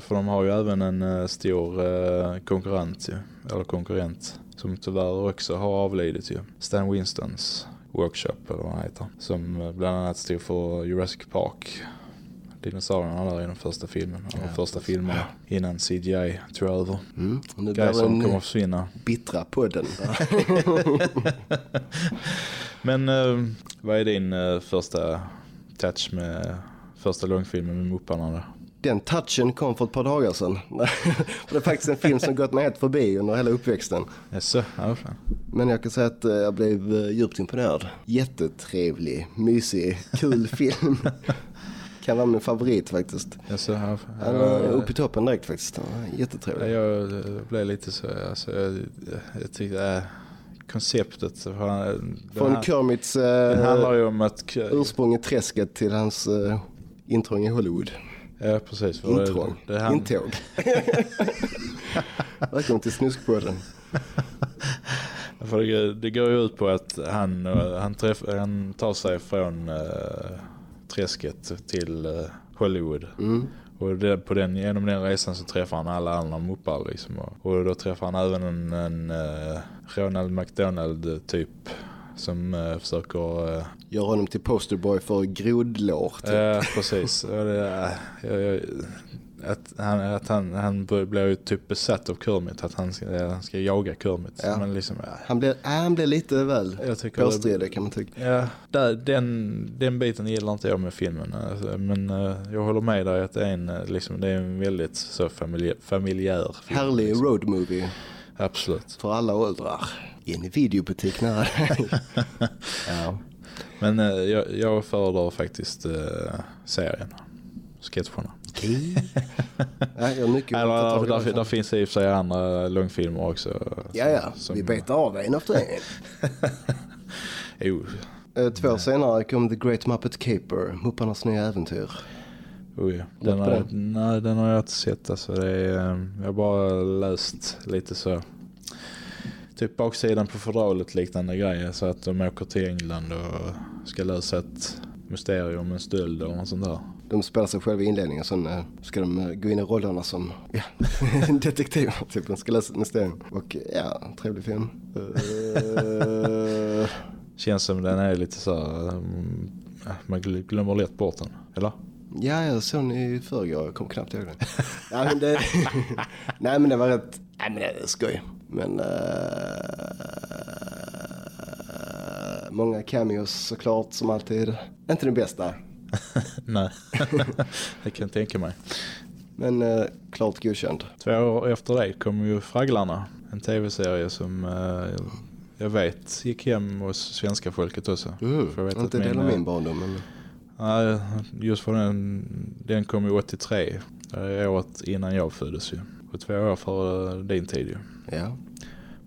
Speaker 2: för de har ju även en eh, stor eh, konkurrent ju, eller konkurrent som tyvärr också har avlidit ju. Stan Winstons workshop eller vad han heter. Som bland annat stod för Jurassic Park. Dinosaurierna där i den första filmen.
Speaker 1: Ja,
Speaker 2: första
Speaker 1: precis.
Speaker 2: filmen innan CGI tog över.
Speaker 1: Mm. Nu
Speaker 2: Grejer som kommer
Speaker 1: en
Speaker 2: att försvinna.
Speaker 1: bittra podden.
Speaker 2: Men vad är din första touch med första långfilmen med Mupparna då?
Speaker 1: Den touchen kom för ett par dagar sedan. Det är faktiskt en film som gått mig helt förbi under hela uppväxten.
Speaker 2: Jaså, ja fan.
Speaker 1: Men jag kan säga att eh, jag blev eh, djupt imponerad. Jättetrevlig, mysig, kul film. Kan vara min favorit faktiskt.
Speaker 2: Jaså, ja fan.
Speaker 1: Han var uppe i toppen direkt faktiskt. Jättetrevlig.
Speaker 2: jag eh, blev lite så, alltså, jag, jag tyckte äh, konceptet, för han,
Speaker 1: Från Kermits
Speaker 2: handlar
Speaker 1: eh,
Speaker 2: ju om att,
Speaker 1: ursprung i träsket till hans eh, intrång i Hollywood.
Speaker 2: ja precis. det-
Speaker 1: Intrång.
Speaker 2: det, han,
Speaker 1: Intåg. Välkommen till Snuskpodden.
Speaker 2: för det, det går ju ut på att han, eh, han, träff, han tar sig från äh, träsket till äh, Hollywood.
Speaker 1: Mm.
Speaker 2: Och det, på den, genom den resan så träffar han alla andra muppar liksom. Och, och då träffar han även en, en eh, Ronald McDonald typ som eh, försöker... eh,
Speaker 1: Gör honom till posterboy för grodlår. Typ.
Speaker 2: Ja, precis. Att han, att han, han blir ju typ besatt av Kermit. Att han ska, han ska jaga Kermit.
Speaker 1: Ja.
Speaker 2: Men liksom, äh,
Speaker 1: Han äh, han blev lite väl påstridig kan man tycka.
Speaker 2: Ja, där, den, den biten gillar inte jag med filmen. Alltså, men eh, jag håller med dig att det är en, liksom, det är en väldigt så familj, familjär film.
Speaker 1: Härlig
Speaker 2: liksom.
Speaker 1: road movie
Speaker 2: Absolut.
Speaker 1: för alla åldrar. I en videobutik nära ja.
Speaker 2: Men eh, jag, jag föredrar faktiskt eh, serien. sketcherna.
Speaker 1: Okej. ja, jag har mycket
Speaker 2: Eller, där,
Speaker 1: därifrån.
Speaker 2: där finns i och för sig andra långfilmer också.
Speaker 1: Ja, ja.
Speaker 2: som-
Speaker 1: Vi betar av en efter en.
Speaker 2: Jo,
Speaker 1: Eh, Två år senare kom The Great Muppet Caper, Mupparnas nya äventyr.
Speaker 2: Oh, ja. Den, har, nej, den har jag inte sett. Alltså, det är, eh, jag har bara läst lite så. Typ baksidan på fodralet liknande grejer. Så att de åker till England och ska lösa ett mysterium, en stöld något sånt där.
Speaker 1: De spelar sig själva i inledningen, sen eh, ska de eh, gå in i rollerna som ja, detektiver. Typ, de ska lösa ett mysterium. Och ja, trevlig film.
Speaker 2: Känns som den är lite så mm, man gl- glömmer lätt bort den. Eller?
Speaker 1: Ja, jag såg den i förrgår, jag kom knappt ihåg den. ja, men det, nej men det var rätt, nej men det är skoj. Men eh, många cameos såklart som alltid. Inte den bästa.
Speaker 2: Nej, det kan jag tänka mig.
Speaker 1: Men eh, klart godkänd.
Speaker 2: Två år efter det kom ju Fragglarna. En tv-serie som eh, jag vet gick hem hos svenska folket också.
Speaker 1: Mm.
Speaker 2: För jag vet
Speaker 1: Inte
Speaker 2: att min,
Speaker 1: min barndom men
Speaker 2: Nej, just för den, den kom ju 83. Det är året innan jag föddes ju. Och två år före din tid ju.
Speaker 1: ja.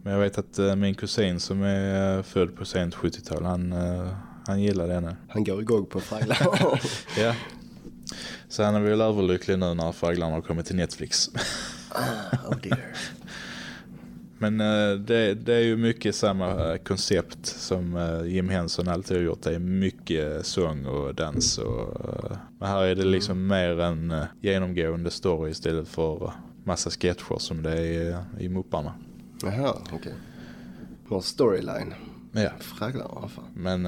Speaker 2: Men jag vet att eh, min kusin som är eh, född på sent 70-tal, han, eh, han gillar den.
Speaker 1: Han går igång på Fragla.
Speaker 2: Ja. Så han är väl överlycklig nu när Fragglarna har kommit till Netflix.
Speaker 1: oh dear.
Speaker 2: Men eh, det, det är ju mycket samma eh, koncept som eh, Jim Henson alltid har gjort. Det är mycket sång och dans. Och, men här är det liksom mer en genomgående story istället för massa sketcher som det är i Mupparna.
Speaker 1: Jaha, okej. Någon storyline.
Speaker 2: Ja.
Speaker 1: Fragglar, vad fan.
Speaker 2: Men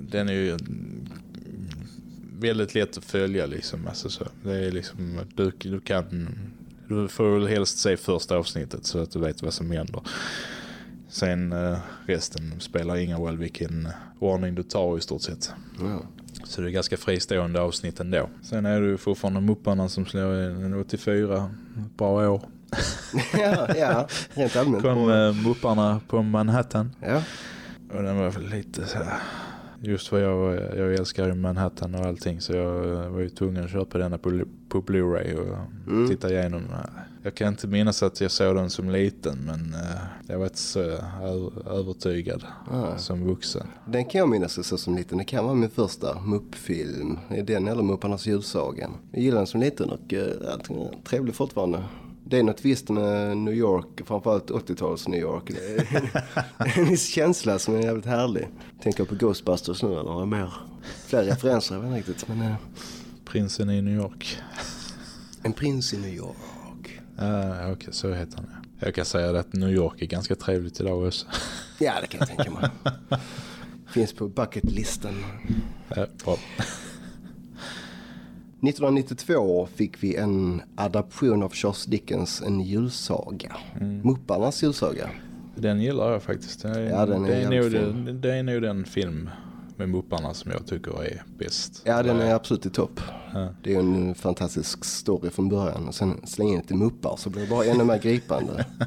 Speaker 2: den är ju mm, väldigt lätt att följa liksom. Alltså, så. Det är liksom, du, du kan, du får väl helst se första avsnittet så att du vet vad som händer. Sen eh, resten spelar ingen roll vilken ordning du tar i stort sett.
Speaker 1: Ja.
Speaker 2: Så det är ganska fristående avsnitt ändå. Sen är det ju fortfarande Mupparna som slår en 84, ett bra år.
Speaker 1: ja, ja, rent allmänt.
Speaker 2: Kom eh, Mupparna på Manhattan.
Speaker 1: Ja,
Speaker 2: Och den var väl lite så här. Just för jag, jag älskar ju Manhattan och allting så jag var ju tvungen att köpa denna på, på Blu-ray och
Speaker 1: Mm.
Speaker 2: titta igenom. Jag kan inte minnas att jag såg den som liten men eh, jag var inte så övertygad
Speaker 1: Ah.
Speaker 2: som vuxen.
Speaker 1: den kan jag minnas så som liten. Det kan vara min första Mupp-film. Är den eller Mupparnas julsagan. Jag gillar den som liten och är trevlig fortfarande. Det är något visst med New York, framförallt 80-tals New York. Det är en viss känsla som är jävligt härlig. Tänker på Ghostbusters nu eller har mer? Fler referenser, jag vet inte riktigt. Men eh,
Speaker 2: Prinsen i New York.
Speaker 1: en prins i New York.
Speaker 2: Uh, Okej, så heter han ja. Jag kan säga att New York är ganska trevligt idag också.
Speaker 1: Ja, det kan jag tänka mig. Finns på bucketlisten.
Speaker 2: Ja, bra.
Speaker 1: 1992 fick vi en adaption av Charles Dickens, en julsaga.
Speaker 2: Mm.
Speaker 1: Mupparnas julsaga.
Speaker 2: Den gillar jag faktiskt. Det är,
Speaker 1: Ja, den är
Speaker 2: det, är nog, den, det är nog den film med Mupparna som jag tycker är bäst.
Speaker 1: Ja, den är absolut i topp.
Speaker 2: Ja.
Speaker 1: Det är en fantastisk story från början. Och sen slänga in lite muppar så blir det bara ännu mer gripande.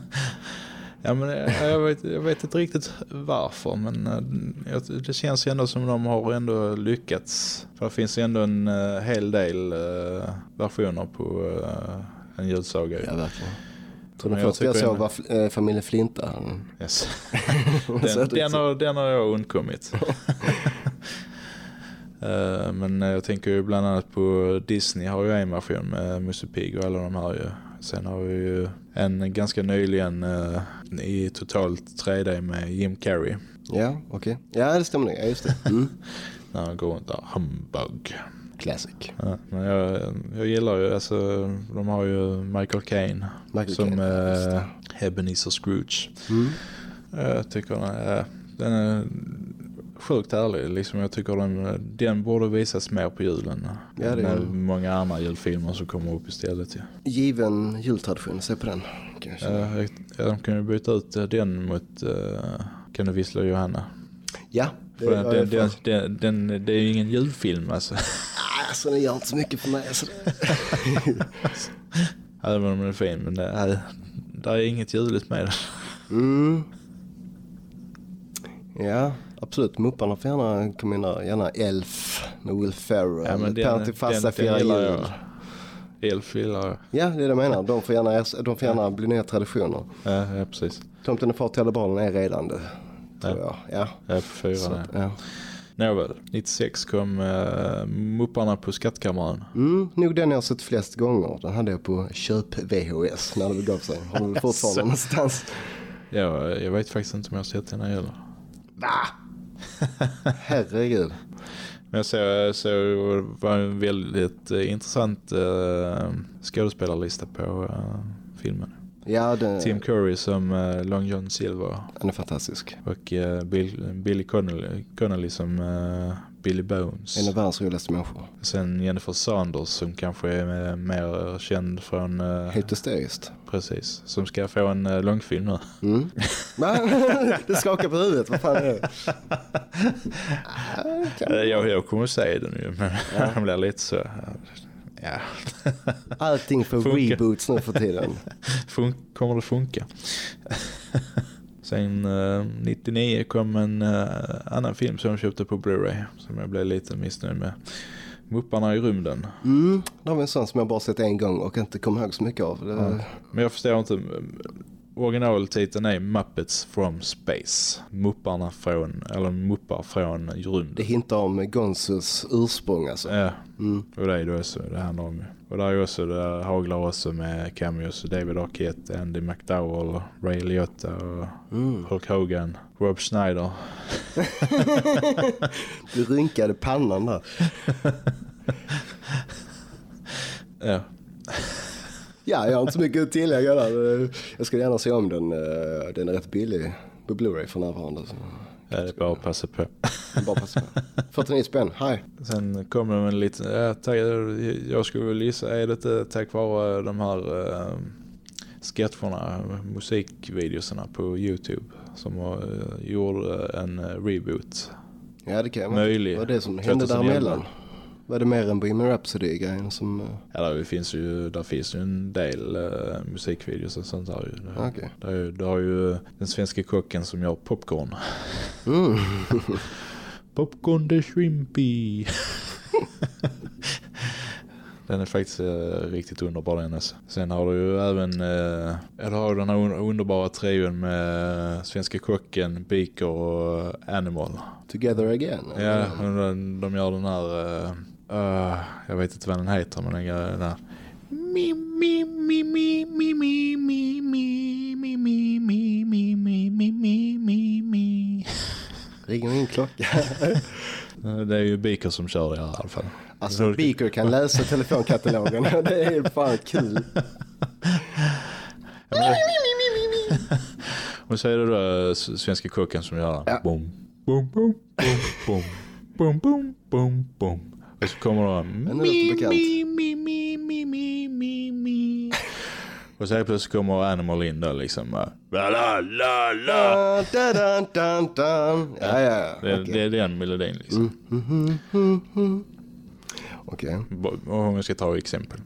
Speaker 2: Ja, men jag, jag, vet, jag vet inte riktigt varför men eh, det känns ändå som de har ändå lyckats. För det finns ju ändå en eh, hel del eh, versioner på eh, en julsaga. ju.
Speaker 1: Ja, verkligen. Tror
Speaker 2: jag
Speaker 1: första jag såg var familjen Flinta.
Speaker 2: Yes. Den, den, har, den har jag undkommit. Eh, Men jag tänker ju bland annat på Disney har ju en version med Musse Pigg och alla de här ju. Sen har vi ju en ganska nyligen eh, i totalt 3D med Jim Carrey.
Speaker 1: Ja, okej. Ja, det stämmer. Ja, just det. Mm.
Speaker 2: När han går runt där, humbug.
Speaker 1: Classic.
Speaker 2: Ja, men jag, jag gillar ju, alltså de har ju Michael Caine
Speaker 1: Michael
Speaker 2: som
Speaker 1: Caine,
Speaker 2: eh. Ebenezer Scrooge.
Speaker 1: Mm.
Speaker 2: Jag tycker den är, den är sjukt härlig. Liksom jag tycker den, den borde visas mer på julen.
Speaker 1: Ja, det är-
Speaker 2: många andra julfilmer som kommer upp istället. Ja.
Speaker 1: Given jultradition, se på den. Kanske.
Speaker 2: Jag- de kan ju byta ut eh, den mot uh, Kan du vissla Johanna?
Speaker 1: Ja, det
Speaker 2: den, den, den, den, den, det är ju ingen julfilm alltså.
Speaker 1: Alltså, den gör inte så mycket för mig. Alltså.
Speaker 2: Även om den är fin. Men det är, det är inget juligt med den.
Speaker 1: Mm. Ja, absolut. Mupparna får gärna komma in där. Gärna Elf med Will Ferrell.
Speaker 2: Ja, men
Speaker 1: Ja,
Speaker 2: den-
Speaker 1: till
Speaker 2: gillar
Speaker 1: jul.
Speaker 2: jag. Elf gillar jag.
Speaker 1: Ja, det är det jag menar. De får gärna, de får gärna bli nya traditioner.
Speaker 2: Ja, ja precis.
Speaker 1: Tomten är far till alla barnen är redan det. Tror jag. Ja.
Speaker 2: Ja, fyra.
Speaker 1: Så, ja.
Speaker 2: Nåväl, 96 kom uh, Mupparna på skattkammaren.
Speaker 1: Mm, nog den jag har sett flest gånger. Den hade jag på köp-VHS när det begav sig. Har du fortfarande någonstans?
Speaker 2: Ja, jag vet faktiskt inte om jag har sett den här heller.
Speaker 1: Va? Herregud.
Speaker 2: Men jag såg, det var en väldigt eh, intressant uh, skådespelarlista på uh, filmen.
Speaker 1: Ja, den,
Speaker 2: Tim Curry som uh, Long John Silver
Speaker 1: den är fantastisk.
Speaker 2: och uh, Bill, Billy Connolly, Connolly som uh, Billy Bones.
Speaker 1: En av världens roligaste människor.
Speaker 2: Sen Jennifer Saunders som kanske är mer känd från... Uh,
Speaker 1: Helt hysteriskt.
Speaker 2: Precis. Som ska få en uh, långfilm nu.
Speaker 1: Mm. Du skakar på huvudet, vad fan är det?
Speaker 2: Eh, jag, jag kommer att säga den ju, men han blir lite så... Ja,
Speaker 1: Allting för
Speaker 2: Funkar.
Speaker 1: reboots nu för tiden.
Speaker 2: Fun kommer det funka? Sen eh, 99 kom en eh, annan film som jag köpte på Blu-ray som jag blev lite missnöjd med. Mupparna i rymden.
Speaker 1: Mm, det var en sån som jag bara sett en gång och inte kommer ihåg så mycket av. Det,
Speaker 2: Men jag förstår inte. Originaltiteln är Muppets from Space. Mupparna från, eller muppar från
Speaker 1: det
Speaker 2: rymden.
Speaker 1: hintar om Gonzos ursprung alltså.
Speaker 2: Ja,
Speaker 1: Mm.
Speaker 2: och det är det också det handlar om. Och där är också, det haglar också med cameos. David Arquette, Andy McDowell, Ray Liotta och
Speaker 1: Mm.
Speaker 2: Hulk Hogan, Rob Schneider.
Speaker 1: Du rynkade pannan där.
Speaker 2: Ja,
Speaker 1: Ja, jag har inte så mycket att tillägga där. Jag skulle gärna se om den. eh, Den är rätt billig på Blu-ray för närvarande. Så
Speaker 2: det är bara att passa på.
Speaker 1: bara passa på. 49 spänn, hej.
Speaker 2: Sen kom det en liten, ja, tack, jag skulle väl gissa, är det inte tack vare de här äh, sketcherna, musikvideorna på Youtube som uh, gjorde en eh, reboot.
Speaker 1: Ja, det kan vara.
Speaker 2: Möjlig.
Speaker 1: Vad är det som hände
Speaker 2: 2011.
Speaker 1: däremellan? Var det mer än Bohemian Rhapsody-grejen som... eh,
Speaker 2: Ja, där finns ju, där finns ju en del uh, musikvideos och sånt där. ju. Det-
Speaker 1: Okej.
Speaker 2: Det är ju- Du har ju den svenska kocken som gör popcorn.
Speaker 1: Mm.
Speaker 2: Popcorn the shrimpy. Den är faktiskt eh, riktigt underbar den hennes. Sen har du ju även eh, eller har du den här underbara trion med eh, Svenska Kocken, Beaker och Animal.
Speaker 1: Together Again?
Speaker 2: Ja, de, de gör den här... Eh, uh, jag vet inte vad den heter, men den gör den här... Mi, mi, mi, mi, mi, mi, mi, mi.
Speaker 1: Klocka.
Speaker 2: Eh, Det är ju Beaker som kör det här i alla fall.
Speaker 1: Alltså, Beaker kan läsa telefonkatalogen. det är fan kul.
Speaker 2: Och så är det då s- Svenska kocken som gör
Speaker 1: Ja.
Speaker 2: bom, bom, bom, bom, bom, bom, bom, bom, bom. Och så kommer det mi, mi, Och så plötsligt kommer Animal in då liksom. La, la, la, la.
Speaker 1: Ja, ja.
Speaker 2: Det, det är den melodin liksom.
Speaker 1: Mhm, mhm, mhm. Okej.
Speaker 2: Bo- Om jag ska ta exempel.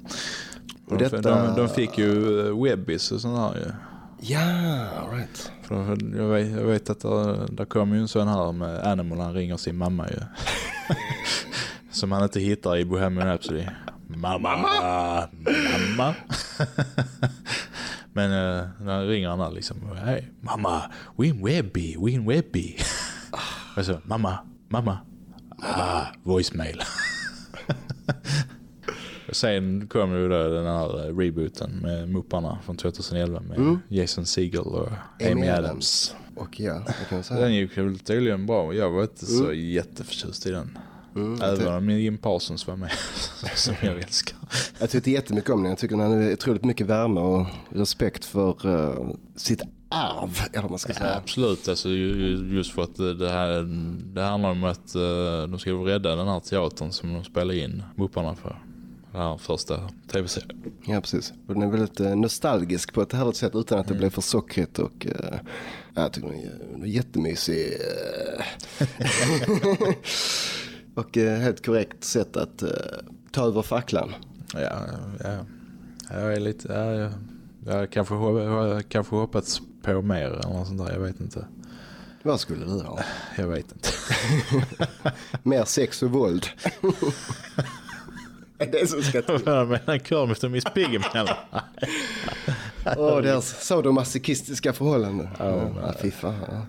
Speaker 1: Och
Speaker 2: De,
Speaker 1: detta-
Speaker 2: de, de fick ju eh, Webbis och sånt här ju.
Speaker 1: Ja, right.
Speaker 2: För jag, vet, jag vet att där, där kom ju en sån här med Animal, han ringer sin mamma ju. Som han inte hittar i Bohemian Rhapsody. Mamma! Mamma! Men uh, när ringer han liksom. Hej, mamma! Win Webby! Win Webby! Och så, mamma! Mamma! Ah, voicemail. Sen kom ju då den här eh, rebooten med Mupparna från 2011 med Jason Segel och Amy,
Speaker 1: Amy
Speaker 2: Adams.
Speaker 1: Adams. Och ja, det kan jag säga.
Speaker 2: Den gick väl tydligen bra. Jag var inte så jätteförtjust i den.
Speaker 1: Mm,
Speaker 2: Även om Jim Parsons var med, som jag älskar.
Speaker 1: Jag tyckte jättemycket om den. Jag tycker den har otroligt mycket värme och respekt för eh, sitt arv, eller vad man ska
Speaker 2: Ja,
Speaker 1: säga.
Speaker 2: absolut, alltså, ju- ju- just för att det här det handlar om att eh, de ska rädda den här teatern som de spelar in Mupparna för. Den här första tv-serien.
Speaker 1: Ja, precis. Och den är väldigt eh, nostalgisk på ett härligt sätt utan att det blir för sockrigt och eh, ja, jag tycker den är jättemysig. och eh, helt korrekt sätt att eh, ta över facklan.
Speaker 2: Ja, ja, jag är lite... Ja, jag, jag kanske, jag kanske hoppats på mer eller något sånt där, jag vet inte.
Speaker 1: Vad skulle du ha?
Speaker 2: Jag vet inte.
Speaker 1: Mer sex och våld. Det är så ska till.
Speaker 2: Vad menar Kermit och Miss Piggy menar?
Speaker 1: Åh, deras sadomasochistiska förhållanden. Ja, ja, fy fan.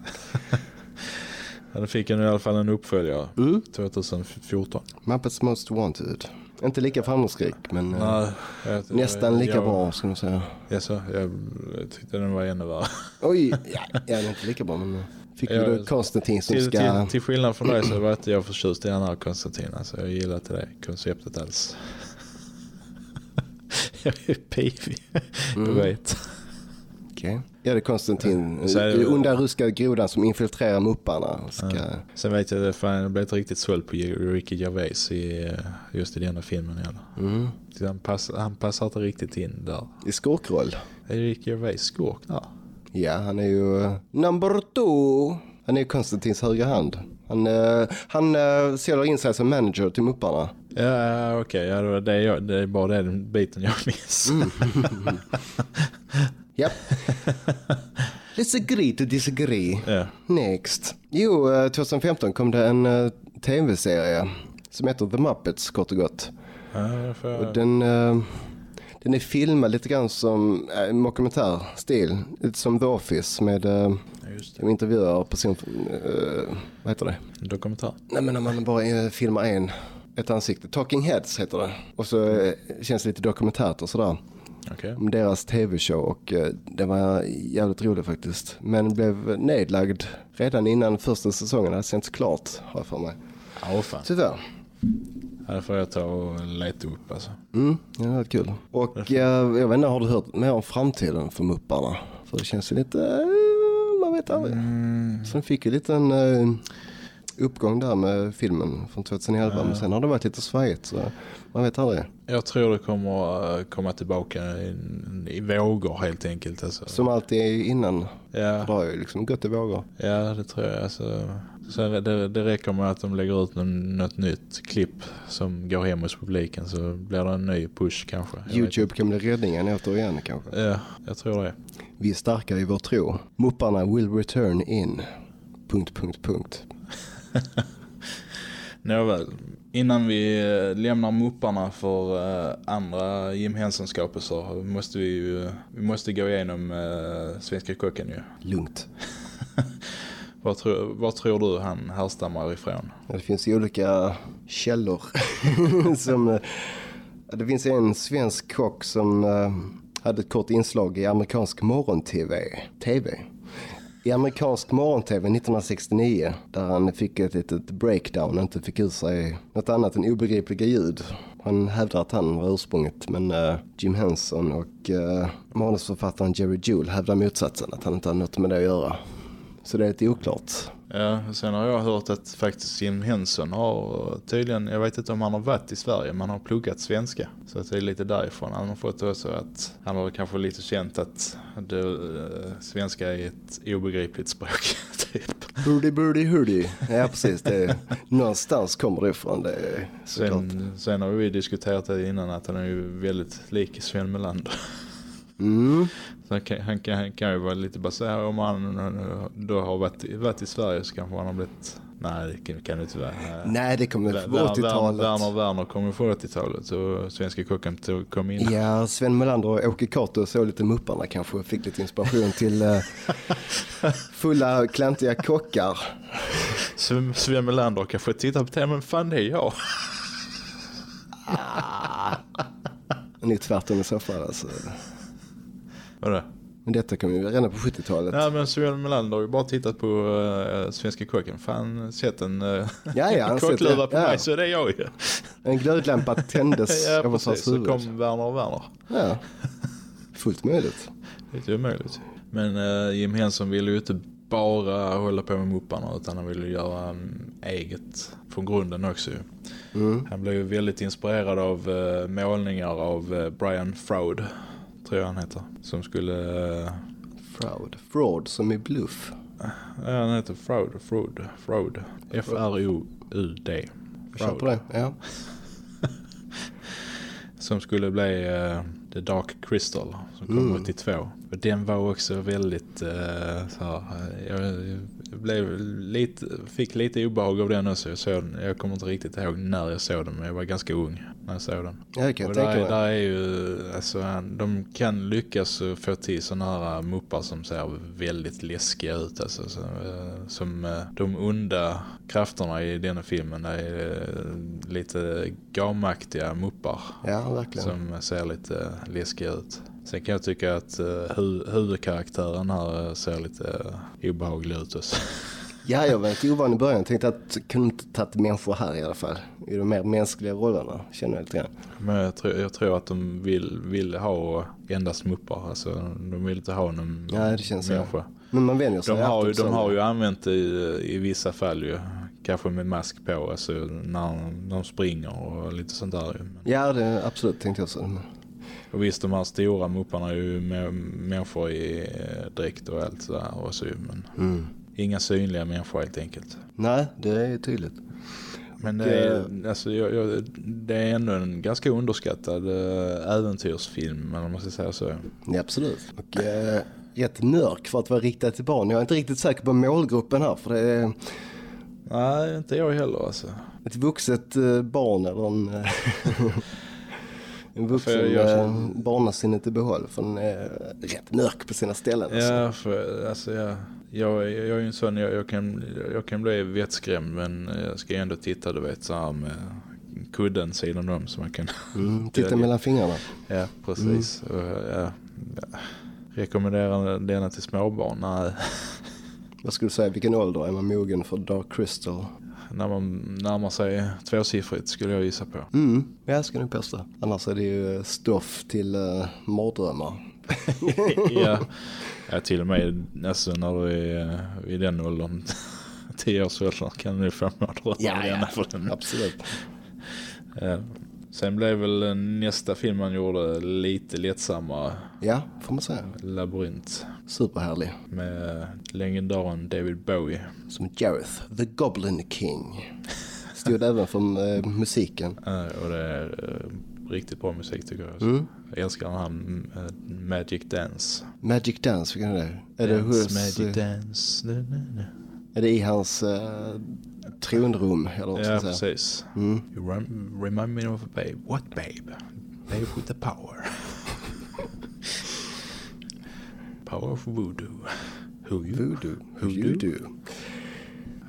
Speaker 1: Ja.
Speaker 2: Ja, då fick han i alla fall en uppföljare.
Speaker 1: Mm.
Speaker 2: 2014.
Speaker 1: Muppets Most Wanted. Inte lika framgångsrik, men eh,
Speaker 2: Nej, jag-
Speaker 1: nästan lika
Speaker 2: jag,
Speaker 1: bra ska man säga.
Speaker 2: Jag, så, jag tyckte den var ännu värre.
Speaker 1: Oj, ja, ja den är inte lika bra, men eh, fick
Speaker 2: Ja,
Speaker 1: vi då Konstantin som
Speaker 2: Till,
Speaker 1: ska...
Speaker 2: till, till skillnad från dig så var inte jag förtjust i den här Konstantin. Alltså, jag gillar inte det konceptet alls. jag är pivig,
Speaker 1: Mm.
Speaker 2: du vet.
Speaker 1: Okej. Ja, det är Konstantin.
Speaker 2: Är
Speaker 1: Den onda ryska grodan som infiltrerar mupparna. Ska...
Speaker 2: Sen vet jag, fan, jag blev inte riktigt såld på Ricky Gervais i, eh, just i denna filmen heller.
Speaker 1: Mm.
Speaker 2: Han, pass, han passar inte riktigt in där.
Speaker 1: I skurkroll.
Speaker 2: Är Ricky Gervais skurk där?
Speaker 1: Ja, han är ju uh, number two. Han är ju Konstantins högra hand. Han, uh, han uh, säljer in sig som manager till mupparna.
Speaker 2: Ja, okej. Ja, det, jag, det är bara den biten jag minns.
Speaker 1: Mm. Japp. Let's agree to disagree.
Speaker 2: Ja.
Speaker 1: Next. Jo, eh, 2015 kom det en eh, tv-serie som heter The Muppets kort och gott.
Speaker 2: Ja,
Speaker 1: Och den, eh, den är filmad lite grann som äh, mockumentär stil. Lite som The Office med
Speaker 2: Ja, det.
Speaker 1: de intervjuar person, uh, vad heter det?
Speaker 2: En dokumentär.
Speaker 1: Nej men när man bara eh, filmar en, ett ansikte. Talking Heads heter det. Och så eh, känns det lite dokumentärt och sådär.
Speaker 2: Okej.
Speaker 1: Om deras tv-show och eh, det var jävligt roligt faktiskt. Men blev nedlagd redan innan första säsongen hade sänts klart har jag för mig.
Speaker 2: Ja, fan.
Speaker 1: Tyvärr.
Speaker 2: Det får jag ta och leta upp alltså.
Speaker 1: Mm, ja, det var kul. Och eh, jag vet inte, har du hört mer om framtiden för Mupparna? För det känns ju lite, eh, man vet aldrig. Så den fick ju lite en eh, uppgång där med filmen från 2011. Men sen har det varit lite svajigt så man vet aldrig.
Speaker 2: Jag tror det kommer eh, komma tillbaka i, i vågor helt enkelt. Alltså.
Speaker 1: Som alltid innan.
Speaker 2: Ja,
Speaker 1: Det har ju liksom gått i vågor.
Speaker 2: ja, det tror jag. Alltså, så det, det räcker med att de lägger ut något nytt klipp som går hem hos publiken så blir det en ny push kanske. Jag
Speaker 1: Youtube kan bli räddningen återigen kanske.
Speaker 2: Ja, jag tror det.
Speaker 1: Vi är starka i vår tro. Mupparna will return in. Punkt, punkt, punkt.
Speaker 2: Nåväl, innan vi eh, lämnar mupparna för eh, andra Jim Henson-skapelser måste vi ju, vi måste gå igenom uh, Svenska kocken ju.
Speaker 1: Lugnt.
Speaker 2: Var, tror- var tror du han härstammar ifrån?
Speaker 1: Det finns olika källor. som, eh, det finns en svensk kock som eh, hade ett kort inslag i amerikansk morgon-tv. TV. I amerikansk morgon-tv 1969 där han fick ett litet breakdown och inte fick ur sig något annat än obegripliga ljud. Han hävdar att han var ursprunget men uh, Jim Henson och uh, manusförfattaren Jerry Juhl hävdar motsatsen, att han inte har något med det att göra. Så det är lite oklart.
Speaker 2: Ja, sen har jag hört att faktiskt Jim Henson har tydligen, jag vet inte om han har varit i Sverige, men han har pluggat svenska. Så att det är lite därifrån. Han har fått också att, han har kanske lite känt att det, eh, svenska är ett obegripligt språk. typ.
Speaker 1: Hurdy burdy hurdy. Ja precis, det någonstans kommer det ifrån. Det är.
Speaker 2: Sen, sen har vi diskuterat det innan att han är ju väldigt lik Sven Melander.
Speaker 1: Mm.
Speaker 2: Så han, kan, han, kan, han kan ju vara lite så här om han då har varit, varit i Sverige så kanske han har blivit, nej det kan, det inte vara.
Speaker 1: Nej, det kommer
Speaker 2: Ver-
Speaker 1: på
Speaker 2: Ver-
Speaker 1: 80-talet.
Speaker 2: Werner Werner kom ju på 80-talet och Svenska kocken kom in.
Speaker 1: Ja, Sven Melander och Åke Cato såg lite Mupparna kanske och fick lite inspiration till eh, fulla klantiga kockar.
Speaker 2: Sven, Sven Melander kanske tittar på det, men fan det är jag.
Speaker 1: Men det är tvärtom i så fall. Alltså.
Speaker 2: Vadå?
Speaker 1: Men detta kom ju redan på 70-talet.
Speaker 2: Ja men Sven Melander har ju bara tittat på uh, Svenska kocken. Fan, sett en uh,
Speaker 1: Ja, ja,
Speaker 2: kockluva
Speaker 1: det.
Speaker 2: på
Speaker 1: Ja.
Speaker 2: mig så är det jag ju.
Speaker 1: En glödlampa tändes
Speaker 2: ja
Speaker 1: över hans
Speaker 2: så
Speaker 1: huvud.
Speaker 2: kom Werner Werner.
Speaker 1: Ja. Fullt möjligt.
Speaker 2: Lite omöjligt. Men uh, Jim Henson ville ju inte bara hålla på med mupparna utan han ville göra um, eget från grunden också.
Speaker 1: Mm.
Speaker 2: Han blev ju väldigt inspirerad av eh, målningar av eh, Brian Froud, tror jag han heter. Som skulle... eh,
Speaker 1: Fraud. Fraud som i bluff.
Speaker 2: ja, han heter Froud. Froud. Froud. F-R-O-U-D.
Speaker 1: Jag köper det. Ja.
Speaker 2: Som skulle bli eh, The Dark Crystal som kom
Speaker 1: Mm.
Speaker 2: 82. Och den var också väldigt uh, så här, eh, Jag blev lite, fick lite obehag av den också. Jag, såg, jag kommer inte riktigt ihåg när jag såg den men jag var ganska ung när jag såg den.
Speaker 1: Ja, det kan
Speaker 2: Och
Speaker 1: tänka
Speaker 2: där,
Speaker 1: mig.
Speaker 2: där är ju, alltså, de kan lyckas få till sådana här muppar som ser väldigt läskiga ut. Alltså, så, eh, som eh, de onda krafterna i denna filmen är eh, lite gamaktiga muppar.
Speaker 1: Ja, verkligen.
Speaker 2: Som ser lite läskiga ut. Sen kan jag tycka att uh, hu huvudkaraktären här eh, ser lite uh, obehaglig ut också.
Speaker 1: Ja, jag var lite ovan i början. Jag tänkte att kunde inte tagit människor här i alla fall. I de mer mänskliga rollerna, känner jag lite grann.
Speaker 2: Men jag tror, jag tror att de vill, vill ha endast muppar. Alltså, de vill inte ha någon
Speaker 1: Ja, det känns så.
Speaker 2: människa.
Speaker 1: Men man vänjer sig
Speaker 2: De har, ju, de
Speaker 1: så.
Speaker 2: har ju använt det i, i vissa fall ju. Kanske med mask på, alltså när de springer och lite sånt där. Men-
Speaker 1: Ja, det absolut tänkte jag så.
Speaker 2: Och visst, de här stora mupparna är ju mä- människor i eh, dräkt och allt sådär. Och så, men
Speaker 1: Mm.
Speaker 2: inga synliga människor helt enkelt.
Speaker 1: Nej, det är tydligt.
Speaker 2: Men det är, alltså, jag, jag, det är ändå en ganska underskattad äh, äventyrsfilm, om man ska säga så.
Speaker 1: Ja, absolut. Och eh, rätt mörk för att vara riktad till barn. Jag är inte riktigt säker på målgruppen här. För det är
Speaker 2: Nej, inte jag heller alltså.
Speaker 1: ett vuxet eh, barn eller en, eh, en vuxen
Speaker 2: jag
Speaker 1: barnasinnet i behåll. För den är rätt mörk på sina ställen. Alltså.
Speaker 2: Ja, för alltså jag, jag, jag är ju en sån, jag, jag, kan, jag kan bli vettskrämd men jag ska ändå titta, du vet, så här med kudden sidan om så man kan...
Speaker 1: Mm, titta mellan fingrarna.
Speaker 2: Ja, precis. Och, ja, ja. Rekommenderar denna till småbarn? Nej.
Speaker 1: Vad skulle du säga, vilken ålder är man mogen för Dark Crystal?
Speaker 2: När man närmar sig tvåsiffrigt skulle jag gissa på.
Speaker 1: Mm, jag ska nog påstå. Annars är det ju stoff till uh, mardrömmar.
Speaker 2: ja. ja, till och med alltså, när du är eh, i den åldern, 10 års ålder, kan du få mardrömmar
Speaker 1: Ja, ja. Absolut.
Speaker 2: Ja. Sen blev väl nästa film man gjorde lite lättsammare,
Speaker 1: Ja, får man säga.
Speaker 2: Labyrint,
Speaker 1: Superhärlig.
Speaker 2: med legendaren David Bowie.
Speaker 1: Som Jareth, the Goblin King. Stod även för eh, musiken.
Speaker 2: Eh, och det är eh, riktigt bra musik tycker jag.
Speaker 1: Mm.
Speaker 2: Jag älskar den här eh, Magic Dance.
Speaker 1: Magic Dance, vilken är det? Är det,
Speaker 2: Dance,
Speaker 1: hos,
Speaker 2: Magic Dance.
Speaker 1: Är det i hans uh, tronrum? Eller vad
Speaker 2: Ja,
Speaker 1: säga?
Speaker 2: precis.
Speaker 1: Mm.
Speaker 2: You rem- remind me of a babe. What babe? Babe with the power. power of voodoo. Who you?
Speaker 1: Voodoo.
Speaker 2: Who
Speaker 1: you
Speaker 2: do?
Speaker 1: do?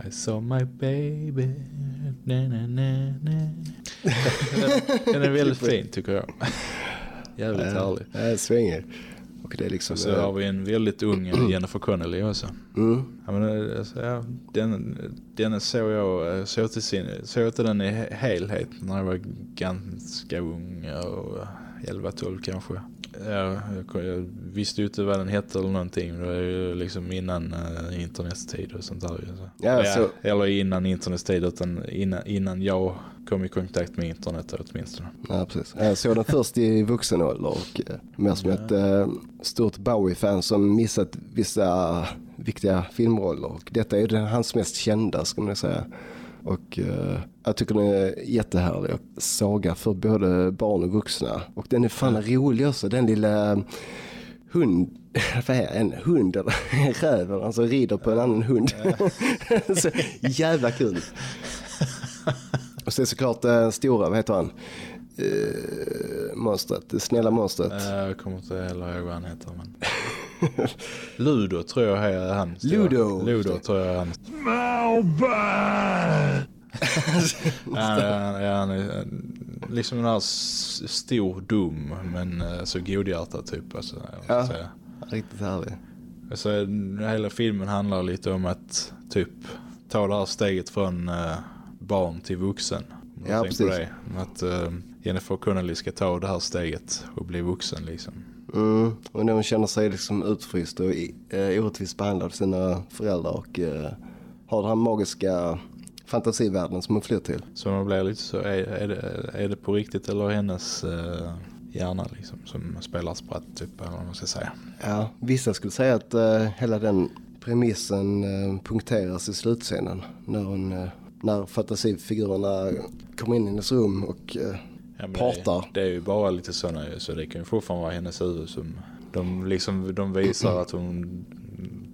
Speaker 2: I saw my baby. Na, na, na, na. Den er- är er- er väldigt fin tycker jag. Jävligt härlig.
Speaker 1: Ja, det svänger. Och det är liksom...
Speaker 2: Och så
Speaker 1: eh,
Speaker 2: har vi en väldigt ung Jennifer Connelly också.
Speaker 1: mm.
Speaker 2: Ja, men, alltså, ja, den, den såg jag, såg till, sin, såg till den i he- helhet när jag var ganska ung, och 11-12 kanske. Ja, jag, jag visste ju inte vad den hette eller någonting, det var ju liksom innan uh, internetstid och sånt där. Så.
Speaker 1: Ja, så-
Speaker 2: Eller innan internetstid, utan innan, innan jag kom i kontakt med internet åtminstone.
Speaker 1: Ja, precis. Jag såg den först i vuxen ålder och eh, mer som ett eh, stort Bowie-fan som missat vissa viktiga filmroller. Och detta är den, hans mest kända, ska man säga. Och eh, jag tycker den är jättehärlig saga för både barn och vuxna. Och den är fan rolig också, den lilla eh, hund, vad är en hund eller en räv eller alltså rider på en annan hund. så jävla kul. Och är såklart den stora, vad heter han? Uh, monstret, det snälla monstret.
Speaker 2: Eh, Jag kommer inte heller ihåg vad han heter. Men... Ludo tror jag är han.
Speaker 1: Ludo.
Speaker 2: Ludo tror jag är han. Ja, ja, ja, han är eh, liksom här s- stor dum men eh, så godhjärtad typ. Alltså,
Speaker 1: Ja.
Speaker 2: säga.
Speaker 1: Riktigt härlig.
Speaker 2: Alltså, hela filmen handlar lite om att typ ta det här steget från eh, barn till vuxen.
Speaker 1: Ja, precis.
Speaker 2: Att uh, Jennifer Connelly ska ta det här steget och bli vuxen liksom.
Speaker 1: Mm. Och när hon känner sig liksom utfryst och eh, orättvist behandlad av sina föräldrar och eh, har den här magiska fantasivärlden som hon flyr till.
Speaker 2: Så man blir lite så, är, är, det, är det på riktigt eller hennes uh, hjärna liksom som spelar spratt typ eller vad man ska säga.
Speaker 1: Ja, vissa skulle säga att eh, hela den premissen eh, punkteras i slutscenen när hon eh, när fantasifigurerna kommer in i hennes rum och eh,
Speaker 2: Ja,
Speaker 1: pratar.
Speaker 2: Det, det är ju bara lite sådana ju, så det kan ju fortfarande vara hennes huvud som de liksom de visar att hon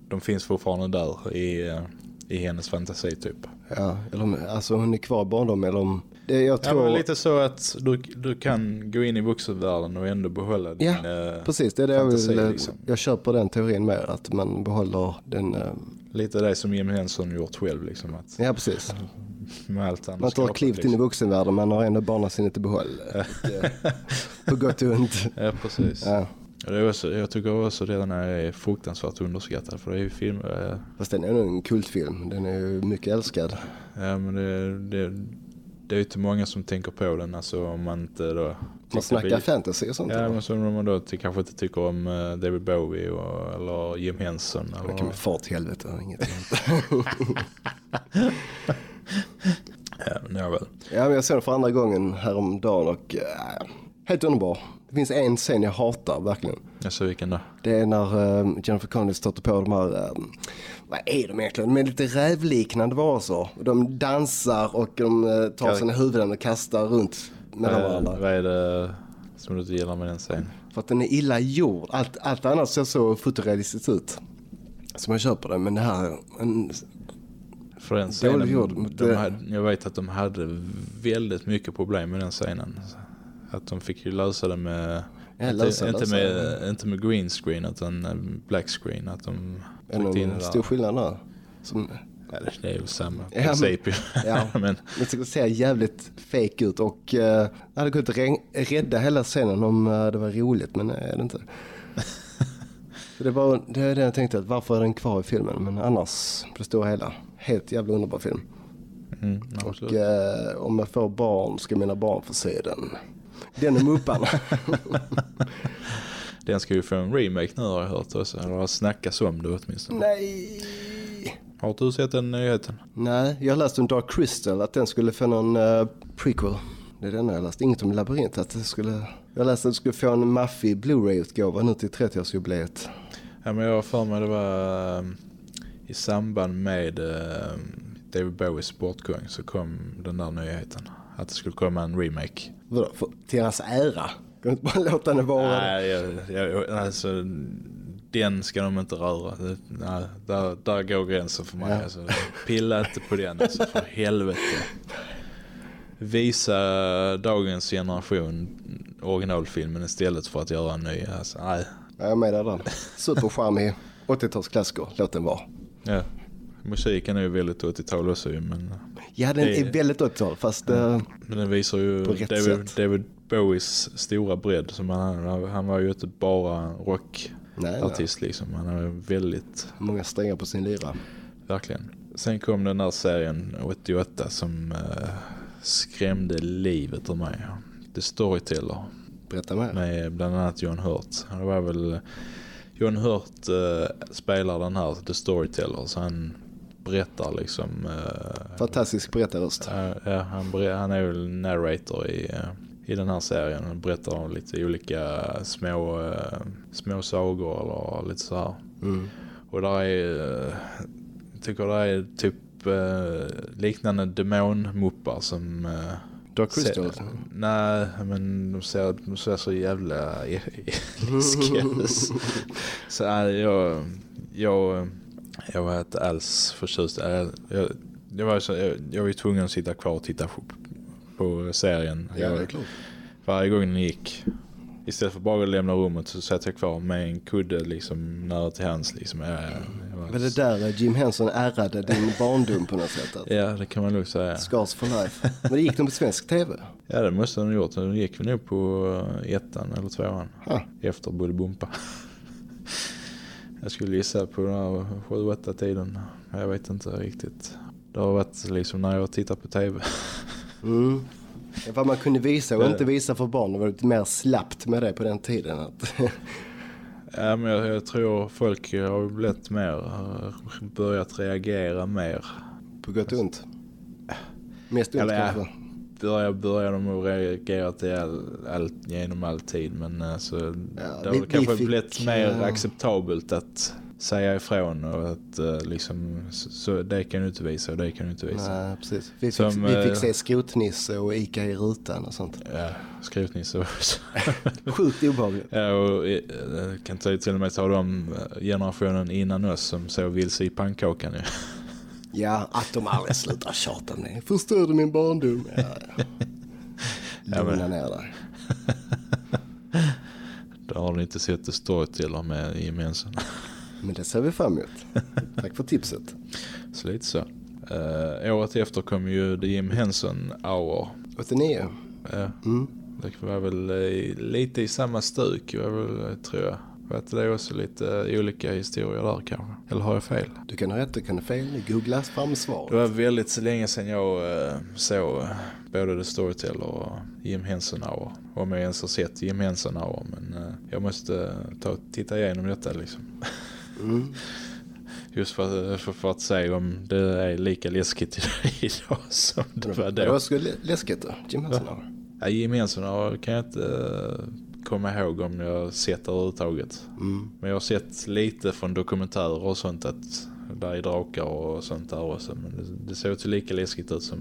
Speaker 2: de finns fortfarande där i, eh, i hennes fantasi typ.
Speaker 1: Ja, eller alltså hon är kvar i barndomen eller om... Det, jag
Speaker 2: Ja,
Speaker 1: tror...
Speaker 2: men lite så att du, du kan gå in i vuxenvärlden och ändå behålla din
Speaker 1: Ja,
Speaker 2: eh,
Speaker 1: Precis, det är det jag
Speaker 2: fantasi,
Speaker 1: vill...
Speaker 2: liksom.
Speaker 1: Jag köper den teorin med att man behåller den... eh,
Speaker 2: Lite det som Jim Henson gjort själv liksom. Att,
Speaker 1: Ja, precis.
Speaker 2: Han
Speaker 1: Man tar
Speaker 2: skapat,
Speaker 1: klivit in i
Speaker 2: liksom.
Speaker 1: vuxenvärlden, man har ändå barnasinnet i behåll. Eh, På gott och ont.
Speaker 2: Ja, precis.
Speaker 1: Ja.
Speaker 2: Det är också, jag tycker också det den är fruktansvärt underskattad. För det är ju film... eh,
Speaker 1: Fast den är nog en kultfilm. Den är ju mycket älskad.
Speaker 2: Ja, men det, det, det är ju inte många som tänker på den. Alltså om man inte då...
Speaker 1: Man snackar fantasy och sånt.
Speaker 2: Ja,
Speaker 1: eller?
Speaker 2: men som om man då kanske inte tycker om eh, David Bowie och, eller Jim Henson.
Speaker 1: Det
Speaker 2: Eller,
Speaker 1: kan bli fart helvete. Inget.
Speaker 2: ja, jag väl.
Speaker 1: ja, jag såg den för andra gången häromdagen och äh, helt underbar. Det finns en scen jag hatar verkligen.
Speaker 2: Jag ser vilken då.
Speaker 1: Det är när äh, Jennifer Connelly stöter på de här, äh, vad är de egentligen? De är lite rävliknande varelser. De dansar och de tar
Speaker 2: Ja.
Speaker 1: sina huvuden och kastar runt mellan varandra.
Speaker 2: vad är det som du inte gillar med den scenen?
Speaker 1: För att den är illa gjord. Allt, allt annat ser så fotorealistiskt ut. Så man köper den, men det här... En,
Speaker 2: För den scenen,
Speaker 1: gjord.
Speaker 2: de hade, jag vet att de hade väldigt mycket problem med den scenen. Att de fick ju lösa det med,
Speaker 1: Ja,
Speaker 2: inte,
Speaker 1: lösa-
Speaker 2: inte,
Speaker 1: lösa
Speaker 2: med inte med green screen utan eh, black screen. Att de
Speaker 1: en,
Speaker 2: in
Speaker 1: stor skillnad där. Som,
Speaker 2: Ja, det- är ju samma
Speaker 1: Ja,
Speaker 2: princip
Speaker 1: ja.
Speaker 2: men,
Speaker 1: Det skulle se jävligt fake ut och uh, det hade kunnat rädda hela scenen om eh, det var roligt men det är det inte. Så det, var, det är det jag tänkte, att varför är den kvar i filmen? Men annars, på det stora hela, helt jävla underbar film.
Speaker 2: mm,
Speaker 1: Och eh, om jag får barn ska mina barn få se den. Den är Mupparna.
Speaker 2: Den ska ju få en remake nu har jag hört också. Eller har snackats om det åtminstone.
Speaker 1: Nej!
Speaker 2: Har du sett den nyheten?
Speaker 1: Nej, jag läste om Dark Crystal att den skulle få någon eh, prequel. Det är den jag läst. Inget om labyrint. Att det skulle, jag läste att det skulle få en maffig Blu-ray-utgåva nu till 30-årsjubileet.
Speaker 2: Ja, men jag har för mig det var um, i samband med um, David Bowies bortgång så kom den där nyheten. Att det skulle komma en remake.
Speaker 1: Vadå, för, till hans ära? Kan inte bara låta den vara?
Speaker 2: Nej, jag, jag, alltså, den ska de inte röra. Det, nej, där, där går gränsen för mig.
Speaker 1: Ja.
Speaker 2: Alltså, pilla inte på den, alltså, för helvete. Visa dagens generation originalfilmen istället för att göra en ny. Alltså, nej.
Speaker 1: Ja, jag är med där. Supercharmig 80-talsklassiker. Låt den vara.
Speaker 2: Ja. Musiken är ju väldigt 80-tal också men,
Speaker 1: Ja, den
Speaker 2: Det-
Speaker 1: är väldigt 80-tal fast... eh,
Speaker 2: men den visar ju
Speaker 1: På rätt
Speaker 2: David,
Speaker 1: sätt.
Speaker 2: David Bowies stora bredd. Som han, han var ju inte bara rockartist liksom. Han ju väldigt
Speaker 1: Många strängar på sin lyra.
Speaker 2: Verkligen. Sen kom den där serien 88 som eh, skrämde livet ur mig. The Storyteller
Speaker 1: Berätta mer.
Speaker 2: med bland annat John Hurt. Det var väl John Hurt eh, spelar den här The Storyteller så han berättar liksom eh,
Speaker 1: Fantastisk berättarröst.
Speaker 2: eh, ja, han, ber- han är väl narrator i, eh, i den här serien. Han berättar om lite olika små, eh, små sagor eller lite så här.
Speaker 1: Mm.
Speaker 2: Och där är, eh, jag tycker det är typ eh, liknande demonmuppar som...
Speaker 1: Dark Crystal.
Speaker 2: ser- nej, men de ser, de ser så jävla e- ilskiga ut. Så jag, jag, jag var inte alls förtjust. Äh, Jag, jag, var så, jag, jag var tvungen att sitta kvar och titta på, på serien.
Speaker 1: Ja, det är
Speaker 2: jag,
Speaker 1: klart.
Speaker 2: varje gång den gick. Istället för bara att lämna rummet så satt jag kvar med en kudde liksom nära till hands. Liksom. Jag, jag var,
Speaker 1: Men det där eh, Jim Henson ärrade din barndom på något sätt. Att
Speaker 2: Ja, det kan man nog säga.
Speaker 1: Scars for life. Men det gick nog på svensk tv.
Speaker 2: Ja, det måste den ha gjort. Den gick vi nog på eh, ettan eller tvåan.
Speaker 1: Ja.
Speaker 2: Efter Bullybumpa. Jag skulle gissa på den här 7-8 tiden. Jag vet inte riktigt. Det har varit liksom när jag tittar på tv.
Speaker 1: Mm. Ja, Vad man kunde visa och
Speaker 2: Ja.
Speaker 1: inte visa för barn. Det var lite mer slappt med det på den tiden. Att,
Speaker 2: Ja, men jag, jag tror folk har blivit mer, börjat reagera mer.
Speaker 1: på gott och ont. Mest ont
Speaker 2: Eller ja,
Speaker 1: kanske.
Speaker 2: börjar, börjar de att reagera till all, all, genom all tid. Men alltså,
Speaker 1: Ja,
Speaker 2: det har
Speaker 1: vi-
Speaker 2: väl
Speaker 1: vi
Speaker 2: kanske
Speaker 1: fick,
Speaker 2: blivit mer
Speaker 1: eh,
Speaker 2: acceptabelt att säga ifrån och att eh, liksom så, det kan du inte visa och det kan du inte visa.
Speaker 1: Nej, precis. Vi fick,
Speaker 2: Som,
Speaker 1: vi fick
Speaker 2: eh,
Speaker 1: se Skrotnisse och Ica i rutan och sånt.
Speaker 2: Ja, skrotnisse och
Speaker 1: Sjukt obehagligt.
Speaker 2: Ja, och eh, kan ta- till och med ta de generationen innan oss som såg vilse i pannkakan ju.
Speaker 1: Ja, att de aldrig slutar tjata det. Förstörde min barndom. Ja, ja. Lugna ner dig.
Speaker 2: Då har ni inte sett det Storyteller med Jim Henson.
Speaker 1: Men det ser vi fram emot. Tack för tipset.
Speaker 2: Så lite så. Uh, året efter kom ju The Jim Henson Hour.
Speaker 1: 89.
Speaker 2: Ja,
Speaker 1: Mm.
Speaker 2: det var väl eh, lite i samma stuk var väl, eh, tror jag. Var inte det också lite eh, olika historier där kanske? Eller har jag fel?
Speaker 1: Du kan ha rätt, du kan ha fel. Googla fram svar.
Speaker 2: Det var väldigt så länge sedan jag eh, såg eh, både The Storyteller och Jim Henson Hour. Om jag ens har sett Jim Henson Hour. Men eh, jag måste ta och titta igenom detta liksom.
Speaker 1: Mm.
Speaker 2: Just för, för, för att se om det är lika läskigt idag som det var
Speaker 1: Det
Speaker 2: då.
Speaker 1: var så lä- läskigt då. Jim Henson.
Speaker 2: Ja, Jim Henson kan jag inte eh, komma ihåg om jag sett överhuvudtaget.
Speaker 1: Mm.
Speaker 2: Men jag har sett lite från dokumentärer och sånt att där är drakar och sånt där också. Men det, det ser inte lika läskigt ut som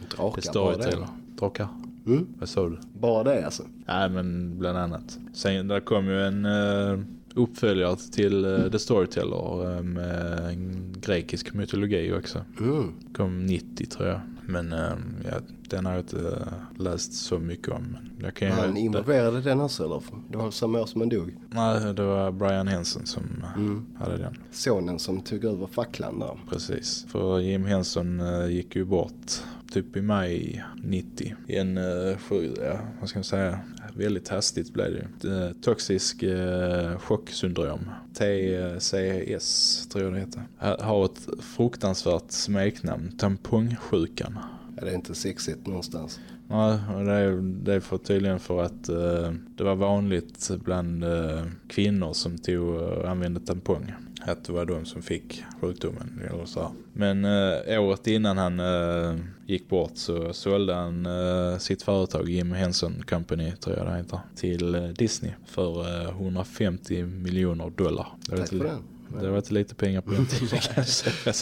Speaker 2: det
Speaker 1: Drakar,
Speaker 2: står
Speaker 1: bara
Speaker 2: ju
Speaker 1: det.
Speaker 2: till. Drakar?
Speaker 1: Mm.
Speaker 2: Vad sa du?
Speaker 1: Bara det alltså.
Speaker 2: Nej men bland annat. Sen där kom ju en uh, uppföljare till uh, The Storyteller uh, med en grekisk mytologi också.
Speaker 1: Mm.
Speaker 2: Kom 90 tror jag. Men uh, ja, den har jag inte uh, läst så mycket om. Men jag kan
Speaker 1: Han involverade den också eller? Det var samma år som han dog.
Speaker 2: Nej, det var Brian Henson som
Speaker 1: Mm.
Speaker 2: hade den.
Speaker 1: Sonen som tog över facklan där.
Speaker 2: Precis. För Jim Henson eh, gick ju bort typ i maj 90. I en, uh, sju, ja, vad ska man säga, väldigt hastigt blev det ju. Eh, Toxisk uh, chocksyndrom. TCS tror jag det heter. Ha- Har ett fruktansvärt smeknamn. Tampongsjukan.
Speaker 1: Ja, det är inte sexigt någonstans.
Speaker 2: Ja, och det är, det är för tydligen för att eh, det var vanligt bland eh, kvinnor som tog och använde tampong. Att det var de som fick sjukdomen. Eller så. Men eh, året innan han eh, gick bort så sålde han eh, sitt företag Jim Henson Company tror jag det heter. Till eh, Disney för eh, 150 miljoner dollar. Det var
Speaker 1: Tack
Speaker 2: inte. Det var inte lite pengar på den tiden kanske.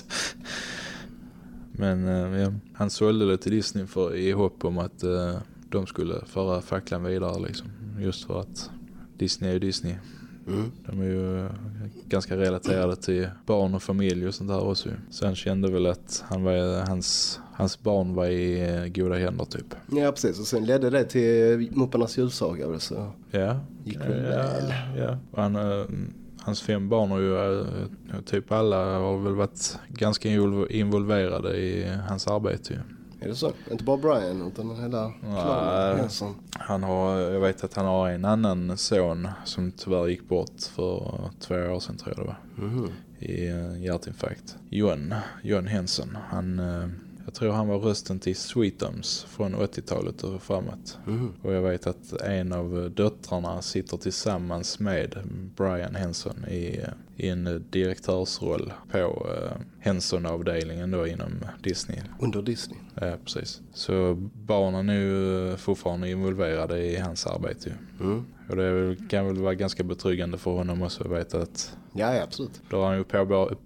Speaker 2: Men eh, ja, han sålde det till Disney för, i hopp om att eh, de skulle föra facklan vidare liksom. Just för att Disney är Disney.
Speaker 1: Mm.
Speaker 2: De är ju eh, ganska relaterade till barn och familj och sånt där också. ju. Han kände väl att han var, hans, hans barn var i eh, goda händer typ.
Speaker 1: Ja, precis. Och sen ledde det till Mupparnas julsaga. väl, Så.
Speaker 2: Ja,
Speaker 1: Gick
Speaker 2: ja,
Speaker 1: väl
Speaker 2: ja. Och Han, eh, hans fem barn har ju, eh, typ alla har väl varit ganska invol- involverade i hans arbete ju.
Speaker 1: Är det så? Inte bara Brian utan hela klanen. Henson.
Speaker 2: Han har, jag vet att han har en annan son som tyvärr gick bort för två år sedan tror jag det var.
Speaker 1: Mhm.
Speaker 2: I en hjärtinfarkt. John, John Henson. Han, eh, jag tror han var rösten till Sweetums från 80-talet och framåt.
Speaker 1: Mhm.
Speaker 2: Och jag vet att en av döttrarna sitter tillsammans med Brian Henson i, i en direktörsroll på Henson-avdelningen då inom Disney.
Speaker 1: Under Disney.
Speaker 2: Ja, precis. Så barnen är ju fortfarande involverade i hans arbete.
Speaker 1: Mm.
Speaker 2: Och det kan väl vara ganska betryggande för honom också att veta att
Speaker 1: Ja, ja, absolut.
Speaker 2: då har han ju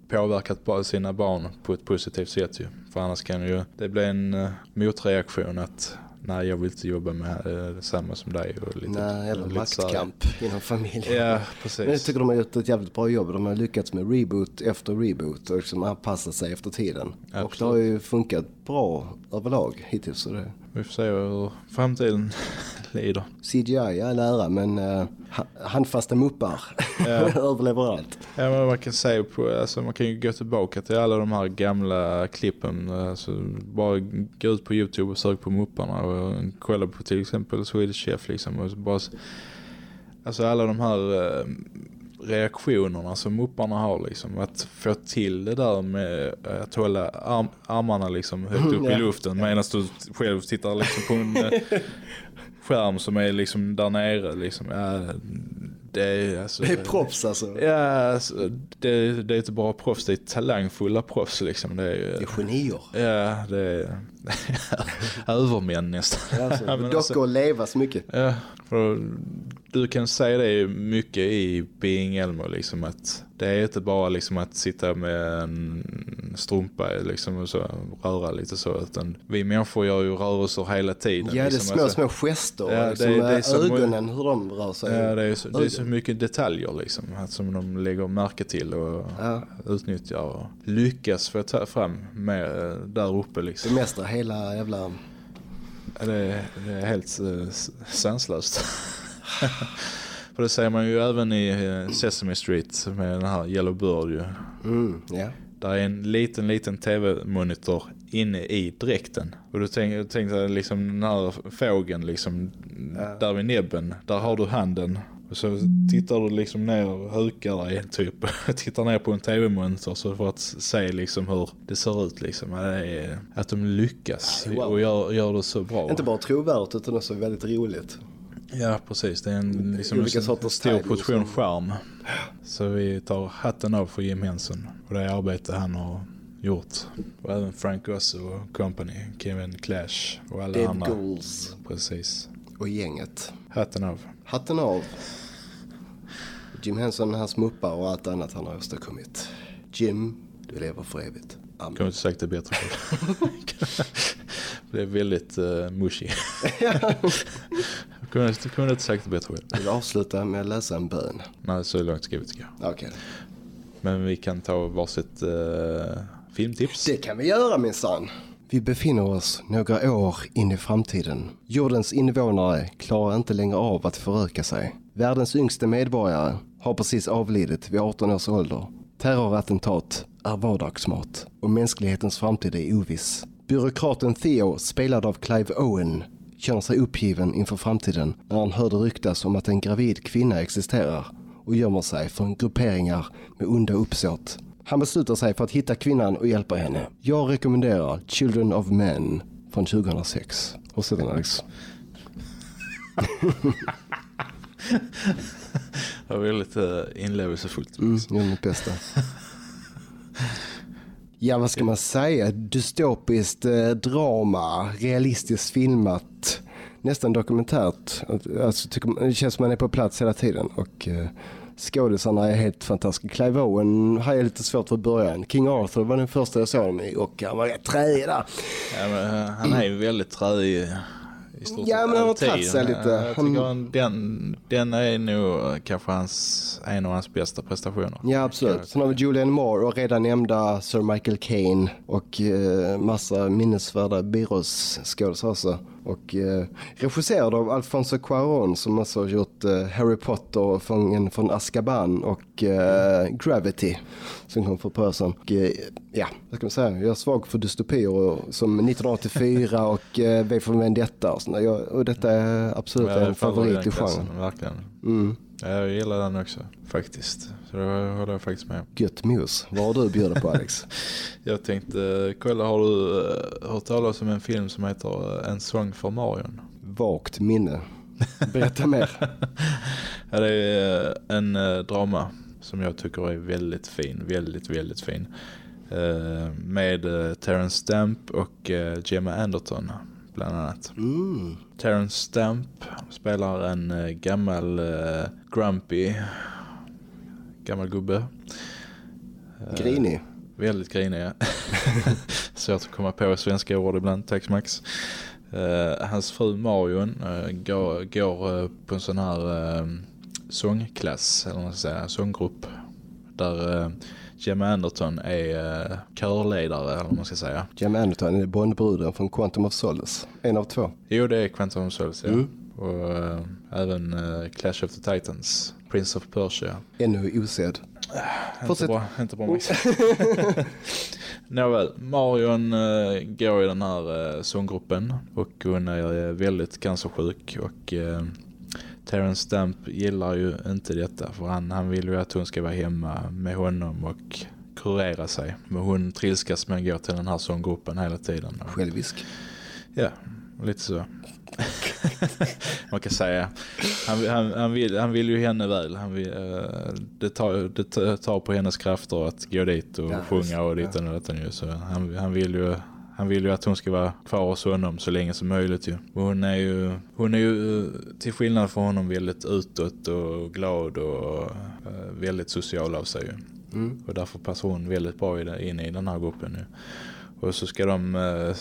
Speaker 2: påverkat sina barn på ett positivt sätt ju. För annars kan ju det bli en motreaktion att nej jag vill inte jobba med uh, samma som dig. Och lite,
Speaker 1: Nej, eller
Speaker 2: här-
Speaker 1: maktkamp inom familjen.
Speaker 2: Ja,
Speaker 1: Men jag
Speaker 2: precis.
Speaker 1: tycker de har gjort ett jävligt bra jobb. De har lyckats med reboot efter reboot och liksom anpassat sig efter tiden. Och det
Speaker 2: Absolut.
Speaker 1: har ju funkat bra överlag hittills. Så det,
Speaker 2: Vi får se hur framtiden lider.
Speaker 1: CGI är all ära men uh, handfasta muppar
Speaker 2: Ja.
Speaker 1: överlever allt.
Speaker 2: Ja, men man kan säga på, alltså man kan ju gå tillbaka till alla de här gamla klippen. Alltså bara gå ut på YouTube och sök på Mupparna och kolla på till exempel Swedish Chef liksom. Och bara, alltså alla de här eh, reaktionerna som Mupparna har liksom. Att få till det där med att hålla arm, armarna liksom högt upp i
Speaker 1: Ja.
Speaker 2: luften medan du själv tittar liksom på en eh, skärm som är liksom där nere liksom. Ja, det är alltså...
Speaker 1: Det är proffs alltså.
Speaker 2: Ja, alltså, det, det är inte bara proffs, det är talangfulla proffs liksom. Det är,
Speaker 1: Det är genier.
Speaker 2: ja, det är, övermän nästan.
Speaker 1: Alltså,
Speaker 2: Ja,
Speaker 1: dockor
Speaker 2: alltså-
Speaker 1: och leva så mycket.
Speaker 2: Ja, för du kan säga det mycket i Being Elmo liksom att det är inte bara liksom att sitta med en strumpa liksom och så röra lite så utan vi människor gör ju rörelser hela tiden.
Speaker 1: Ja, det är
Speaker 2: liksom,
Speaker 1: små,
Speaker 2: alltså.
Speaker 1: små gester.
Speaker 2: Ja,
Speaker 1: liksom,
Speaker 2: det- det är
Speaker 1: ögonen, hur de rör sig.
Speaker 2: Ja, det är, så, det är så mycket detaljer liksom att som de lägger märke till och
Speaker 1: Ja.
Speaker 2: utnyttjar och lyckas få ta fram med eh, där uppe liksom.
Speaker 1: Bemästra hela jävla...
Speaker 2: Det är, det är helt eh, sanslöst. För det säger man ju även i eh, Sesame Street med den här Yellow Bird ju.
Speaker 1: Mm, ja.
Speaker 2: Där är en liten, liten tv-monitor inne i dräkten. Och du tänker tänk dig liksom den här fågeln liksom där vid näbben. Där har du handen. Och så tittar du liksom ner och hukar dig typ. tittar ner på en tv-monitor så för att se liksom hur det ser ut liksom. Att de lyckas
Speaker 1: Wow.
Speaker 2: och gör, gör det så bra.
Speaker 1: Inte bara trovärdigt utan också väldigt roligt.
Speaker 2: Ja, precis. Det är en, liksom en stor
Speaker 1: timing
Speaker 2: portion skärm. Så vi tar hatten av för Jim Henson och det arbete han har gjort. Och även Frank Osso och company, Kevin Clash och alla
Speaker 1: Dave
Speaker 2: andra.
Speaker 1: Goals
Speaker 2: Precis.
Speaker 1: och gänget.
Speaker 2: Hatten av.
Speaker 1: Hatten av. Jim Henson, hans muppar och allt annat han har åstadkommit. Jim, du lever för evigt. Amen.
Speaker 2: Kunde inte sagt det bättre. det är väldigt uh, mushy. kunde, kunde inte sagt det bättre själv.
Speaker 1: Jag vill avsluta med att läsa en bön.
Speaker 2: Nej, så långt ska vi inte gå.
Speaker 1: Okej.
Speaker 2: Men vi kan ta varsitt uh, filmtips.
Speaker 1: Det kan vi göra minsann. Vi befinner oss några år in i framtiden. Jordens invånare klarar inte längre av att föröka sig. Världens yngste medborgare har precis avlidit vid 18 års ålder. Terrorattentat är vardagsmat och mänsklighetens framtid är oviss. Byråkraten Theo, spelad av Clive Owen, känner sig uppgiven inför framtiden när han hör det ryktas om att en gravid kvinna existerar och gömmer sig från grupperingar med onda uppsåt. Han beslutar sig för att hitta kvinnan och hjälpa henne. Jag rekommenderar Children of Men från 2006. Och sedan Alex.
Speaker 2: Det var väldigt uh, inlevelsefullt.
Speaker 1: Mm, jag gör mitt bästa. Ja, vad ska man säga? Dystopiskt eh, drama, realistiskt filmat, nästan dokumentärt. Alltså, tycker det känns som man är på plats hela tiden. Och eh, skådisarna är helt fantastiska. Clive Owen har jag lite svårt för början. King Arthur var den första jag såg dem i och han var rätt träig där.
Speaker 2: Ja, men, eh, han är ju väldigt träig i stort
Speaker 1: Ja, men han har tagit sig lite.
Speaker 2: Jag
Speaker 1: Han-
Speaker 2: tycker han, den, den är nog eh, kanske hans, en av hans bästa prestationer.
Speaker 1: Ja, absolut. Sen har vi Julian Moore och redan nämnda Sir Michael Caine och eh, massa minnesvärda biroskådisar också. Och eh, regisserad av Alfonso Cuarón som alltså har gjort eh, Harry Potter, Fången från Azkaban och eh, Gravity som kom för ett par år sedan. Och, eh, ja, vad ska man säga? Jag är svag för dystopier och, som 1984 och eh, V för Vendetta och sådär. Jag, och detta är absolut
Speaker 2: Ja,
Speaker 1: en favorit i genren.
Speaker 2: Verkligen.
Speaker 1: Mm.
Speaker 2: Ja, Jag gillar den också faktiskt. Så det håller jag faktiskt med.
Speaker 1: Gött mos. Vad har du bjuda på Alex?
Speaker 2: Jag tänkte, kolla har du uh, hört talas om en film som heter eh, En sång för Marion?
Speaker 1: Vagt minne. Berätta mer.
Speaker 2: Ja, det är eh, en eh, drama som jag tycker är väldigt fin, väldigt, väldigt fin. Eh, med Terrence Stamp och eh, Gemma Anderton bland annat.
Speaker 1: Mm.
Speaker 2: Terrence Stamp spelar en eh, gammal eh, grumpy gammal gubbe. Eh,
Speaker 1: Grinig.
Speaker 2: Väldigt grinig, ja. Svårt att komma på svenska ord ibland, tack Max. Uh, hans fru Marion uh, går, går uh, på en sån här uh, sångklass, eller vad man ska säga, sånggrupp. Där Gemma Anderton är uh, körledare, eller vad man ska säga.
Speaker 1: Jim Anderton är Bondbruden från Quantum of Solace. En av två.
Speaker 2: Jo, det är Quantum of Solace, ja.
Speaker 1: Mm.
Speaker 2: Och uh, även uh, Clash of the Titans, Prince of Persia.
Speaker 1: Ännu osedd.
Speaker 2: Inte
Speaker 1: Fortsätt.
Speaker 2: bra, inte bra Max. Nåväl, Marion uh, går i den här uh, sånggruppen och hon är väldigt cancersjuk och Terrence Stamp gillar ju inte detta för han, han vill ju att hon ska vara hemma med honom och kurera sig. Men hon trilskas med att gå till den här sånggruppen hela tiden.
Speaker 1: Självisk.
Speaker 2: ja, lite så. Man kan säga. Han, han, han, vill, han vill ju henne väl. Han vill, eh, det, tar, det tar på hennes krafter att gå dit och
Speaker 1: Ja,
Speaker 2: sjunga och dit
Speaker 1: ja.
Speaker 2: och detta nu. Så han, han vill ju han vill ju att hon ska vara kvar hos honom så länge som möjligt ju. Och hon är ju, hon är ju till skillnad från honom väldigt utåt och glad och uh, väldigt social av sig ju. Mm. Och därför passar hon väldigt bra in i den här gruppen ju. Och så ska de uh,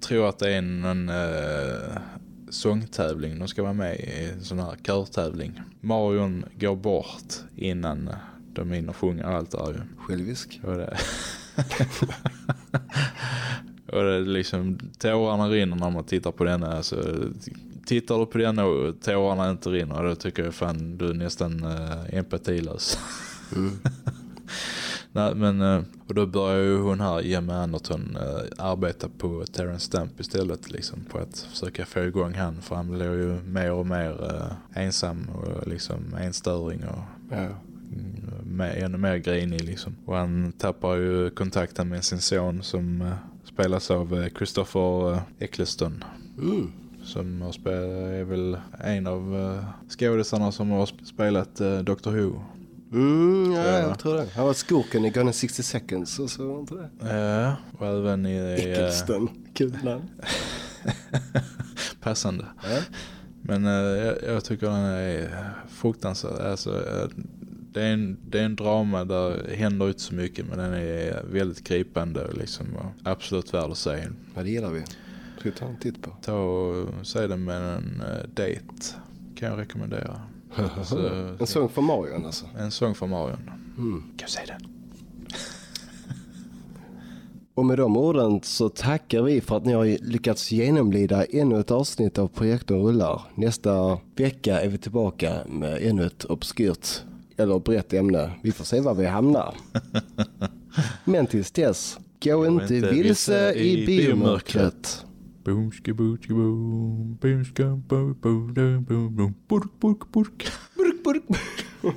Speaker 2: tror att det är en, uh, sångtävling. De ska vara med i en sån här körtävling. Marion går bort innan de in och sjunger allt där ju.
Speaker 1: Självisk.
Speaker 2: Och det... och det är liksom tårarna rinner när man tittar på denna. Alltså, tittar du på den och tårarna inte rinner då tycker jag fan du är nästan uh, empatilös. Mm. Nej, men uh, och då börjar ju hon här, Gemma Anderton, uh, arbeta på Terrence Stamp istället liksom på att försöka få igång han för han blir ju mer och mer uh, ensam och liksom enstöring och ja med, ännu mer grinig liksom. Och han tappar ju kontakten med sin son som spelas av uh, Christopher uh, Eccleston. Mm. Som har spelat, är väl en av uh, skådisarna som har spelat Doctor Who.
Speaker 1: Mm, ja, jag, jag tror det. Han var skurken i Gone 60 Seconds och så, inte det?
Speaker 2: Ja, och även i...
Speaker 1: Eccleston, kul namn.
Speaker 2: Passande. Ja. Men jag, jag, tycker den är fruktansvärd. Alltså, det är, en, det är en drama där det händer inte så mycket men den är väldigt gripande liksom, och absolut värd att se.
Speaker 1: Ja, det gillar vi. Ska vi ta en titt på?
Speaker 2: Ta och se den med en uh, date kan jag rekommendera.
Speaker 1: så, en sång för Marion alltså?
Speaker 2: En sång för Marion. Mm. Kan jag säga den?
Speaker 1: Och med de orden så tackar vi för att ni har lyckats genomlida ännu ett avsnitt av Projekten rullar. Nästa vecka är vi tillbaka med ännu ett obskyrt eller brett ämne. Vi får se var vi hamnar. Men tills dess, gå inte vilse i biomörkret.
Speaker 2: Boomski boomski boom, boomska boom boom boom boom burk burk burk burk burk